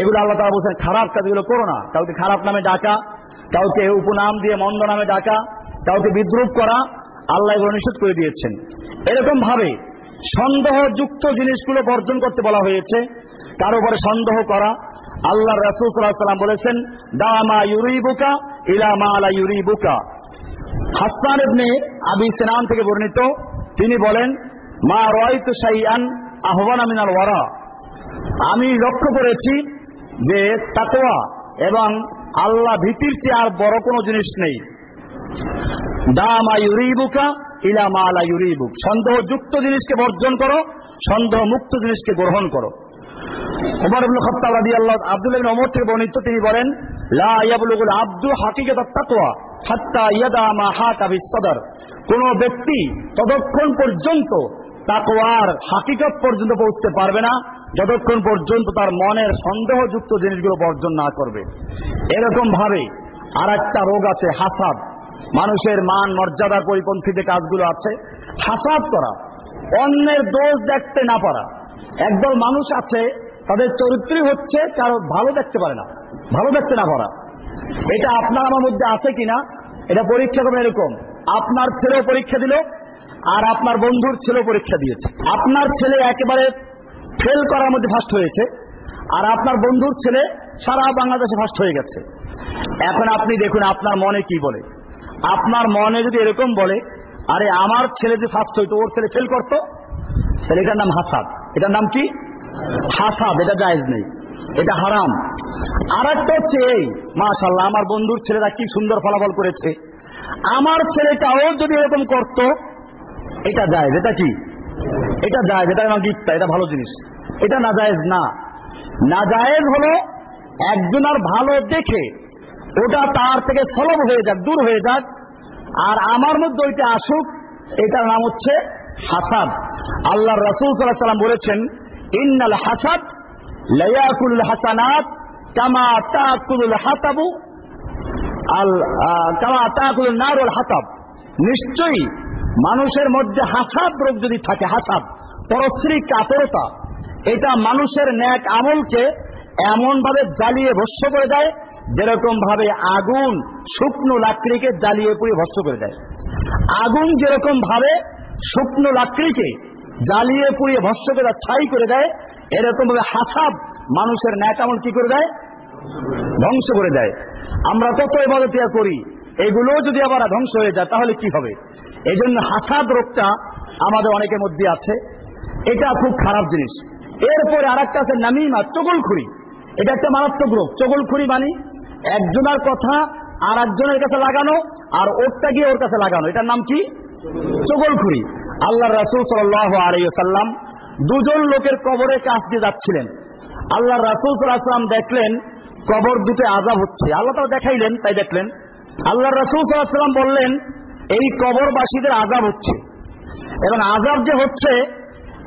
এগুলো আল্লাহ তারা বলছেন, খারাপ কাজগুলো করো না। কাউকে খারাপ নামে ডাকা, কাউকে উপনাম দিয়ে মন্দ নামে ডাকা, কাউকে বিদ্রুপ করা, আল্লাহ এগুলো নিষেধ করে দিয়েছেন। এরকম ভাবে সন্দেহযুক্ত জিনিসগুলো বর্জন করতে বলা হয়েছে কারও উপরে সন্দেহ করা। আল্লাহ রাসুল সাল্লাম বলেছেন দামা ইউরিবুকা ইলা মা আলা ইউরিবুকা। হাসান ইবনে আবি সিনান থেকে বর্ণিত, তিনি বলেন, মা রয়তু শাইআন আহ্বান মিনাল ওয়ারা। আমি লক্ষ্য করেছি যে তাকওয়া এবং আল্লাহ ভীতির চেয়ে আর বড় কোনো জিনিস নেই। জিনিসকে বর্জন করো সন্দেহ মুক্ত জিনিসকে গ্রহণ করো। বর্ণিত তিনি বলেন বিসদর কোন ব্যক্তি ততক্ষণ পর্যন্ত তাকওয়ার হাকিকত পর্যন্ত পৌঁছতে পারবে না যতক্ষণ পর্যন্ত তার মনের সন্দেহযুক্ত জিনিসগুলো বর্জন না করবে। এরকম ভাবে আর একটা রোগ আছে, হাসাদ। মানুষের মান মর্যাদার পরিপন্থী যে কাজগুলো আছে, হাসাদ করা। অন্যের দোষ দেখতে না পারা। একদল মানুষ আছে, তাদের চরিত্রই হচ্ছে কারও ভালো দেখতে পারে না, ভালো দেখতে না পারা। এটা আপনার আমার মধ্যে আছে কিনা? এটা পরীক্ষা করবে এরকম। আপনার ছেলেও পরীক্ষা দিল, আর আপনার বন্ধুর ছেলেও পরীক্ষা দিয়েছে। আপনার ছেলে একেবারে ফেল করার মধ্যে ফার্স্ট হয়েছে। আর আপনার বন্ধুর ছেলে সারা বাংলাদেশে ফার্স্ট হয়ে গেছে। এখন আপনি দেখুন আপনার মনে কি বলে। আপনার মনে যদি এরকম বলে, আরে আমার ছেলে যে ফার্স্ট হইতো, ওর ছেলে ফেল করতো? ছেলেটার নাম হাসাদ। এটার নাম কি? হাসাদ, এটা জায়েজ নেই। এটা হারাম। আর একটা হচ্ছে এই মাশাল্লাহ আমার বন্ধুর ছেলেরা কি সুন্দর ফলাফল করেছে। আমার ছেলেটাও যদি এরকম করত, এটা যায় এটা কি? এটা যায় এটা আমার গিফটটা এটা ভালো জিনিস। এটা না জায়েজ না। না জায়েজ হলো একজনের ভালো দেখে ওটা তার থেকে সলভ হয়ে যাক, দূর হয়ে যাক। আর আমার মধ্যে ওইটা আসুক, এটার নাম হচ্ছে হাসাদ। আল্লাহ রসুল সাল্লাহ সাল্লাম বলেছেন, ইন্নাল হাসাদ লায়াকুল হাসানাত কামা তাকুল হাতাবু আল কামা তাকুল নারুল হাতাব। নিশ্চয়ই মানুষের মধ্যে হাসাব রোগ যদি থাকে, হাসাদ, পরশ্রী কাতরতা, এটা মানুষের ন্যাক আমলকে এমন ভাবে জ্বালিয়ে ভস্য করে দেয় যেরকম ভাবে আগুন শুকনো লাকড়িকে জ্বালিয়ে পুড়ে ভস্য করে দেয়। আগুন যেরকম ভাবে শুকনো লাকড়িকে জ্বালিয়ে পুড়িয়ে ভস্য করে, ছাই করে দেয় এরকম ভাবে হাসাব মানুষের ন্যাক আমল কি করে দেয়? ধ্বংস করে দেয়। আমরা কত এবাদতিয়া করি এগুলো যদি আবার ধ্বংস হয়ে যায়, তাহলে কি হবে? এই জন্য হাসাদ রোগটা আমাদের অনেকের মধ্যে আছে। এটা খুব খারাপ জিনিস। এরপরে আর একটা আছে নামিমা, চগলখুরি। এটা একটা মারাত্মক রোগ। চগলখুরি মানি একজনের কথা আর একজনের কাছে লাগানো আর ওরটা গিয়ে ওর কাছে লাগানো। এটার নাম কি? চগলখুরি। আল্লাহ রাসুল সাল্লাম দুজন লোকের কবরে কাছ দিয়ে যাচ্ছিলেন। আল্লাহ রাসুল সাল্লাহাম দেখলেন কবর দুটো আজাব হচ্ছে। আল্লাহ তারা দেখাইলেন, তাই দেখলেন। আল্লাহ রাসুল সাল্লাহাম বললেন এই কবরবাসীদের আজাব হচ্ছে। এবং আজাব যে হচ্ছে,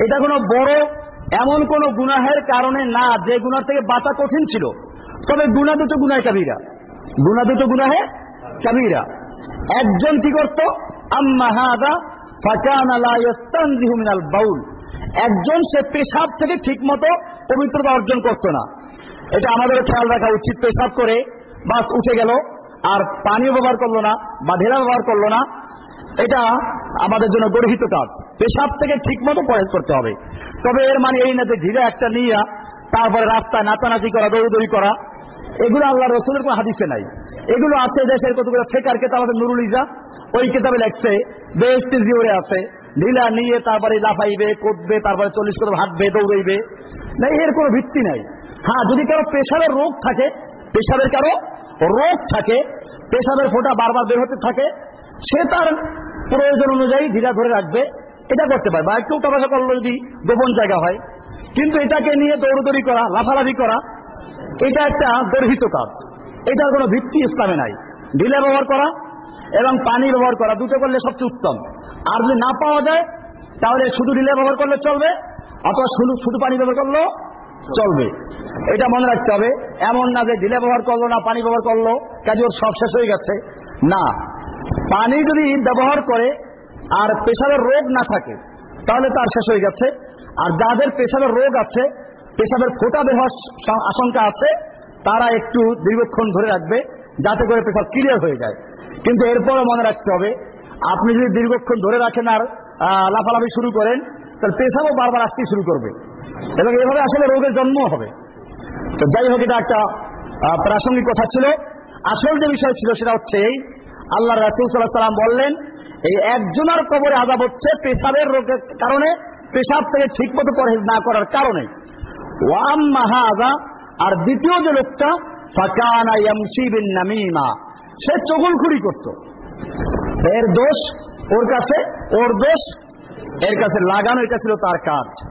এটা কোনো বড় এমন কোন গুনাহের কারণে না, যে গুনার থেকে বাঁচা কঠিন ছিল। তবে গুনা দুটো গুনায় কাবিরা। গুনা দুটো গুনাহে কাবিরা। একজন কি করত? বাউল। একজন সে পেশাব থেকে ঠিক মতো পবিত্রতা অর্জন করত না। এটা আমাদের খেয়াল রাখা উচিত, পেশাব করে বাস উঠে গেল। আর পানীয় ব্যবহার করল না, বা ঢেলা ব্যবহার করল না, এটা আমাদের জন্য গর্হিত কাজ। পেশাব থেকে ঠিক মতো পরেজ করতে হবে। তবে এর মানে এই না যে ঘিরে একটা নিয়ে, তারপরে রাস্তায় নাচানাচি করা, দৌড়দৌড়ি করা, এগুলো আল্লাহ রসুলের কোনো হাদিসে নাই। এগুলো আছে দেশের কতগুলো ফেকার কেতাব আছে, নুরুল ইজা, ওই কেতাবে লেখছে বেস্ট জিওরে আছে, ঢিলা নিয়ে তারপরে লাফাইবে, কোদবে, তারপরে চল্লিশ কদম হাঁটবে, দৌড়াইবে। না, এর কোনো ভিত্তি নাই। হ্যাঁ যদি কারও পেশাবের রোগ থাকে, পেশাবের কারও রোগ থাকে, পেশাবের ফোঁটা বারবার বের হতে থাকে, সে তার প্রয়োজন অনুযায়ী ধীরা ধরে রাখবে, এটা করতে পারে। বা একটু উঠাবাসা করল যদি গোপন জায়গা হয়। কিন্তু এটাকে নিয়ে দৌড়দৌড়ি করা, লাফালাফি করা, এটা একটা গর্হিত কাজ। এটার কোনো ভিত্তি ইসলামে নাই। ঢিলা ব্যবহার করা এবং পানি ব্যবহার করা দুটো করলে সবচেয়ে উত্তম। আর যদি না পাওয়া যায়, তাহলে শুধু ঢিলা ব্যবহার করলে চলবে, অথবা শুধু শুধু পানি ব্যবহার করলেও চলবে। এটা মনে রাখতে হবে। এমন না যে ঢিলা ব্যবহার করল না, পানি ব্যবহার করল, কাজে ওর সব শেষ হয়ে গেছে। না। পানি যদি ব্যবহার করে আর পেশাবের রোগ না থাকে, তাহলে তার শেষ হয়ে গেছে। আর যাদের পেশাবের রোগ আছে পেশাবের ফোটা স- আশঙ্কা আছে, তারা একটু দীর্ঘক্ষণ ধরে রাখবে, যাতে করে পেশাব ক্লিয়ার হয়ে যায়। কিন্তু এরপরে মনে রাখতে হবে, আপনি যদি দীর্ঘক্ষণ ধরে রাখেন আর লাফালাফি শুরু করেন তাহলে পেশাবও বারবার আসতেই শুরু করবে। এবং এভাবে আসলে রোগের জন্ম হবে। তো যাই হোক, এটা একটা প্রাসঙ্গিক কথা ছিল। আসল যে বিষয় ছিল সেটা হচ্ছে এই, আল্লাহ রাসুল সাল্লাহ সাল্লাম বললেন, এই একজনের কবরে আজাব হচ্ছে পেশাবের রোগের কারণে, পেশাব থেকে ঠিক মতো পরহেজ না করার কারণে। ওয়াম মাহা আজা আর দ্বিতীয় যে লোকটা, ফাকানা ইয়ামশি বিন নামিমা, সে চগলখুরি করত। এর দোষ ওর কাছে, ওর দোষ এর কাছে লাগানো এটা ছিল তার কাজ।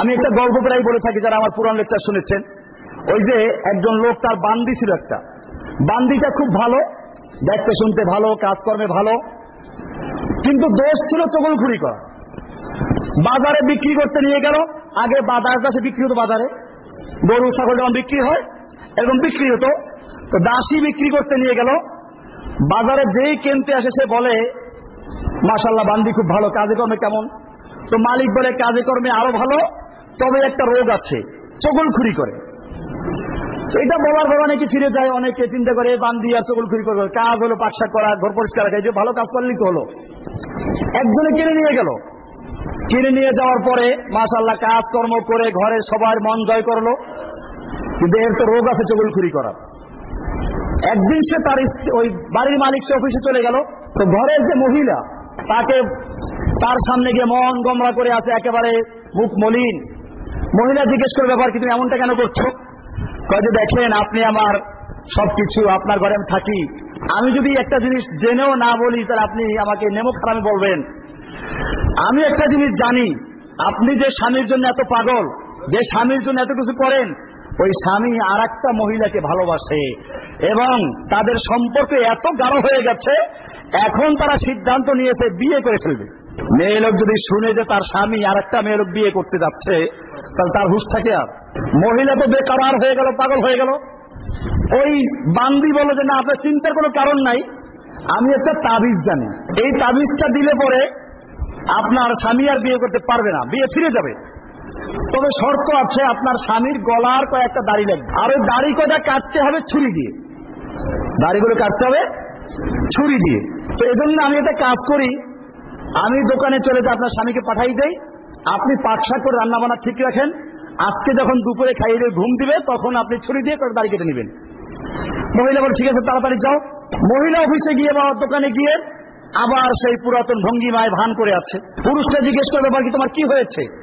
আমি একটা গল্প প্রায় বলে থাকি, যারা আমার পুরান লেকচার শুনেছেন। ওই যে একজন লোক, তার বান্দি ছিল একটা। বান্দিটা খুব ভালো, দেখতে শুনতে ভালো, কাজকর্মে ভালো। কিন্তু দোষ ছিল চগলখুরি করা। বাজারে বিক্রি করতে নিয়ে গেল। আগে বাজার কাছে বিক্রি হতো বাজারে। গরু, ছাগল যেমন বিক্রি হয়, এরকম বিক্রি হতো। তো দাসী বিক্রি করতে নিয়ে গেল। বাজারে যেই কিনতে আসে, সে বলে মাসাল্লাহ বান্দি খুব ভালো, কাজে কর্মে কেমন? তো মালিক বলে কাজে কর্মে আরও ভালো, তবে একটা রোগ আছে চগলখুরি করে। এটা বলার পর অনেকে ফিরে যায়, অনেকে চিন্তা করে, বান্দি আর চগলখুরি করবে। কাজ হলো পাকশাক করা, ঘর পরিষ্কার রাখা যে ভালো কাজ করলেই তো হলো। একজনে কিনে নিয়ে গেল। কিনে নিয়ে যাওয়ার পরে মাশাল্লাহ কাজকর্ম করে ঘরে সবার মন জয় করল। কিন্তু এর তো রোগ আছে চগলখুরি করার। একদিন সে তার ওই বাড়ির মালিক সে অফিসে চলে গেল। তো ঘরের যে মহিলা তাকে তার সামনে গিয়ে মন গমরা করে আছে একেবারে মুখ মলিন। মহিলা জিজ্ঞেস করে, ব্যাপার কি, তুমি এমনটা কেন করছ? কয় দেখেন, আপনি আমার সবকিছু, আপনার ঘরে আমি থাকি। আমি যদি একটা জিনিস জেনেও না বলি, তাহলে আপনি আমাকে নেমো খারাপে বলবেন। আমি একটা জিনিস জানি, আপনি যে স্বামীর জন্য এত পাগল, যে স্বামীর জন্য এত কিছু করেন ওই স্বামী আর মহিলাকে ভালোবাসে এবং তাদের সম্পর্কে এত গাঢ় হয়ে গেছে, এখন তারা সিদ্ধান্ত নিয়েছে বিয়ে করে ফেলবে। মেয়ে লোক যদি শুনে যে তার স্বামী আর একটা মেয়ে লোক বিয়ে করতে যাচ্ছে, তাহলে তার হুশ থাকে আর। মহিলা তো বেকার হয়ে গেল, পাগল হয়ে গেল। ওই বান্দি বলে যে না, আপনার চিন্তার কোনো কারণ নাই, আমি একটা তাবিজ জানি। এই তাবিজটা দিলে পরে আপনার স্বামী আর বিয়ে করতে পারবে না, বিয়ে ফিরে যাবে। তবে শর্ত আছে, আপনার স্বামীর গলার কয়েকটা দাড়ি লাগবে আর ওই দাড়ি কয়টা কাটতে হবে? ছুরি দিয়ে। দাড়িগুলো কাটতে হবে? ছুরি দিয়ে। তো এজন্য আমি একটা কাজ করি। আমি দোকানে চলে যাই, আপনার স্বামীকে পাঠাই দেই। আপনি পাকশাক করে রান্না বান্না ঠিক রাখেন। আজকে যখন দুপুরে খাইয়ে দিয়ে ঘুম দিবে, তখন আপনি ছুরি দিয়ে করে দাড়ি কেটে নেবেন। মহিলা বলে, ঠিক আছে, তাড়াতাড়ি যাও। মহিলা অফিসে গিয়ে বা দোকানে গিয়ে আবার সেই পুরাতন ভঙ্গিমায় ভান করে আছে। পুরুষটা জিজ্ঞেস করবে ব্যাপার কি তোমার কি হয়েছে?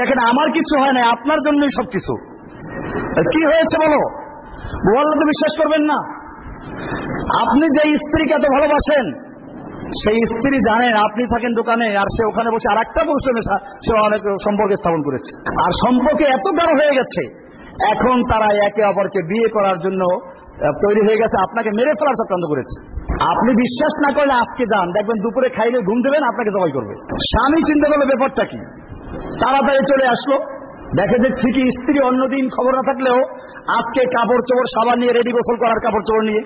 দেখেন, আমার কিছু হয় না আপনার জন্যই সবকিছু। কি হয়েছে বলো? বললে তো বিশ্বাস করবেন না। আপনি যে স্ত্রীকে এত ভালোবাসেন, সেই স্ত্রী জানেন, আপনি থাকেন দোকানে, আর সে ওখানে বসে আর একটা পুরুষের সে অনেক সম্পর্ক স্থাপন করেছে। আর সম্পর্কে এত গাঢ় হয়ে গেছে, এখন তারা একে অপরকে বিয়ে করার জন্য তৈরি হয়ে গেছে, আপনাকে মেরে ফেলার চক্রান্ত করেছে। আপনি বিশ্বাস না করলে আজকে যান, দেখবেন দুপুরে খাইলে ঘুম দেবেন, আপনাকে জবাই করবে। স্বামী চিন্তা করলে ব্যাপারটা কি? তাড়াতাড়ি চলে আসলো। দেখে যে ঠিকই স্ত্রী অন্যদিন খবর না থাকলেও আজকে কাপড় চোপড়, সাবান নিয়ে রেডি গোসল করার কাপড় চোপড় নিয়ে।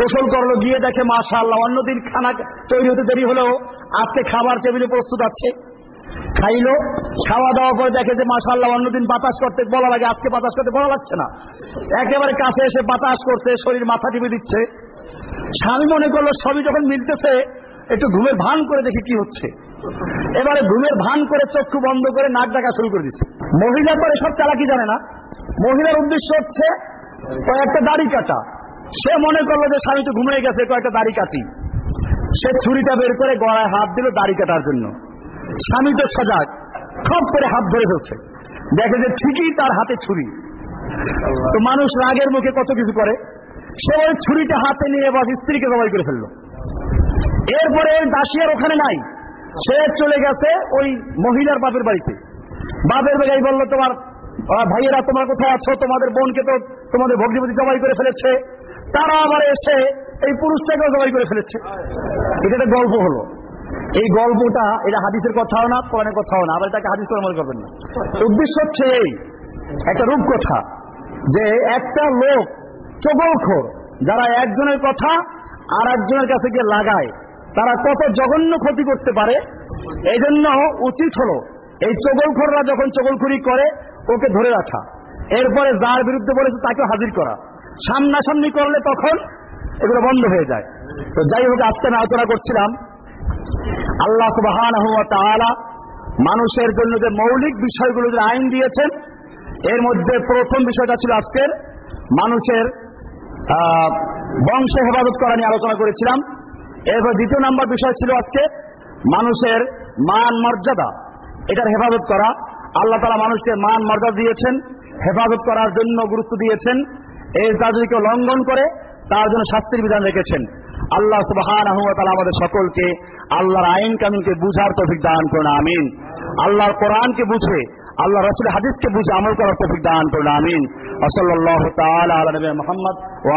গোসল করল, গিয়ে দেখে মাশাআল্লাহ, অন্যদিন খানা তৈরি হতে দেরি হলেও আজকে খাবার টেবিলে প্রস্তুত আছে। খাইলো, খাওয়া দাওয়া করে দেখে যে মাশাআল্লাহ, অন্যদিন বাতাস করতে বলা লাগে, আজকে বাতাস করতে বলা লাগছে না। একেবারে কাছে এসে বাতাস করতে শরীর মাথা টিপে দিচ্ছে। স্বামী মনে করল সবই যখন মিলতেছে, একটু ঘুমের ভান করে দেখি কি হচ্ছে। এবারে ঘুমের ভান করে চক্ষু বন্ধ করে নাক ডাকা শুরু করে দিচ্ছে। মহিলা তো সব চালাকি জানে না। মহিলার উদ্দেশ্য হচ্ছে কয়েকটা দাড়ি কাটা। সে মনে করল যে স্বামী তো ঘুমিয়ে গেছে, কয়েকটা দাড়ি কাটি। সে ছুরিটা বের করে গলায় হাত দিল দাড়ি কাটার জন্য। স্বামী তো সজাগ খপ করে হাত ধরে ফেলছে দেখে যে ঠিকই তার হাতে ছুরি। তো মানুষ রাগের মুখে কত কিছু করে। সে ওই ছুরিটা হাতে নিয়ে এবার স্ত্রীকে জবাই করে ফেলল। এরপরে ওই দাসী আর ওখানে নাই। সে চলে গেছে ওই মহিলার বাপের বাড়িতে। বাপের বেগাই বলল, তোমার ভাইয়েরা তোমার কোথায় আছো? তোমাদের বোনকে তো তোমাদের ভগ্নিপতি জবাই করে ফেলেছে। তারা আবার এসে এই পুরুষটাকেও জবাই করে ফেলেছে। এটা একটা গল্প হলো। এই গল্পটা, এটা হাদিসের কথাও না, কোরআনের কথাও না। আবার এটাকে হাদিস করে মনে করবেন না। উদ্দেশ্য হচ্ছে এই, একটা রূপকথা যে একটা লোক চগলখোর, যারা একজনের কথা আর একজনের কাছে গিয়ে লাগায়। তারা কত জঘন্য ক্ষতি করতে পারে এই জন্য উচিত হলো এই চগলখোররা যখন চগলখুরি করে, ওকে ধরে রাখা। এরপরে যার বিরুদ্ধে বলেছে তাকে হাজির করা। সামনাসামনি করলে তখন এগুলো বন্ধ হয়ে যায়। তো যাই হোক, আজকে আমি আলোচনা করছিলাম, আল্লাহ সুবাহান মানুষের জন্য যে মৌলিক বিষয়গুলো যে আইন দিয়েছেন, এর মধ্যে প্রথম বিষয়টা ছিল আজকের, মানুষের বংশ হেফাজত করা নিয়ে আলোচনা করেছিলাম। এরপর দ্বিতীয় নাম্বার বিষয় ছিল আজকে মানুষের মান মর্যাদা। এটার হেফাজত করা। আল্লাহ তালা মানুষকে মান মর্যাদা দিয়েছেন, হেফাজত করার জন্য গুরুত্ব দিয়েছেন এর তা যদি কেউ লঙ্ঘন করে তার জন্য শাস্তির বিধান রেখেছেন। আল্লাহ সুবাহান আমাদের সকলকে আল্লাহর আইন কানুনকে বুঝার তৌফিক দান করুন, আমিন। আল্লাহর কোরআনকে বুঝে আল্লাহ রসুল হাদিসকে বুঝে আমল করার তৌফিক দান করুন, আমিন। আসল্লাহ তাআলা আলা নবী মুহাম্মদ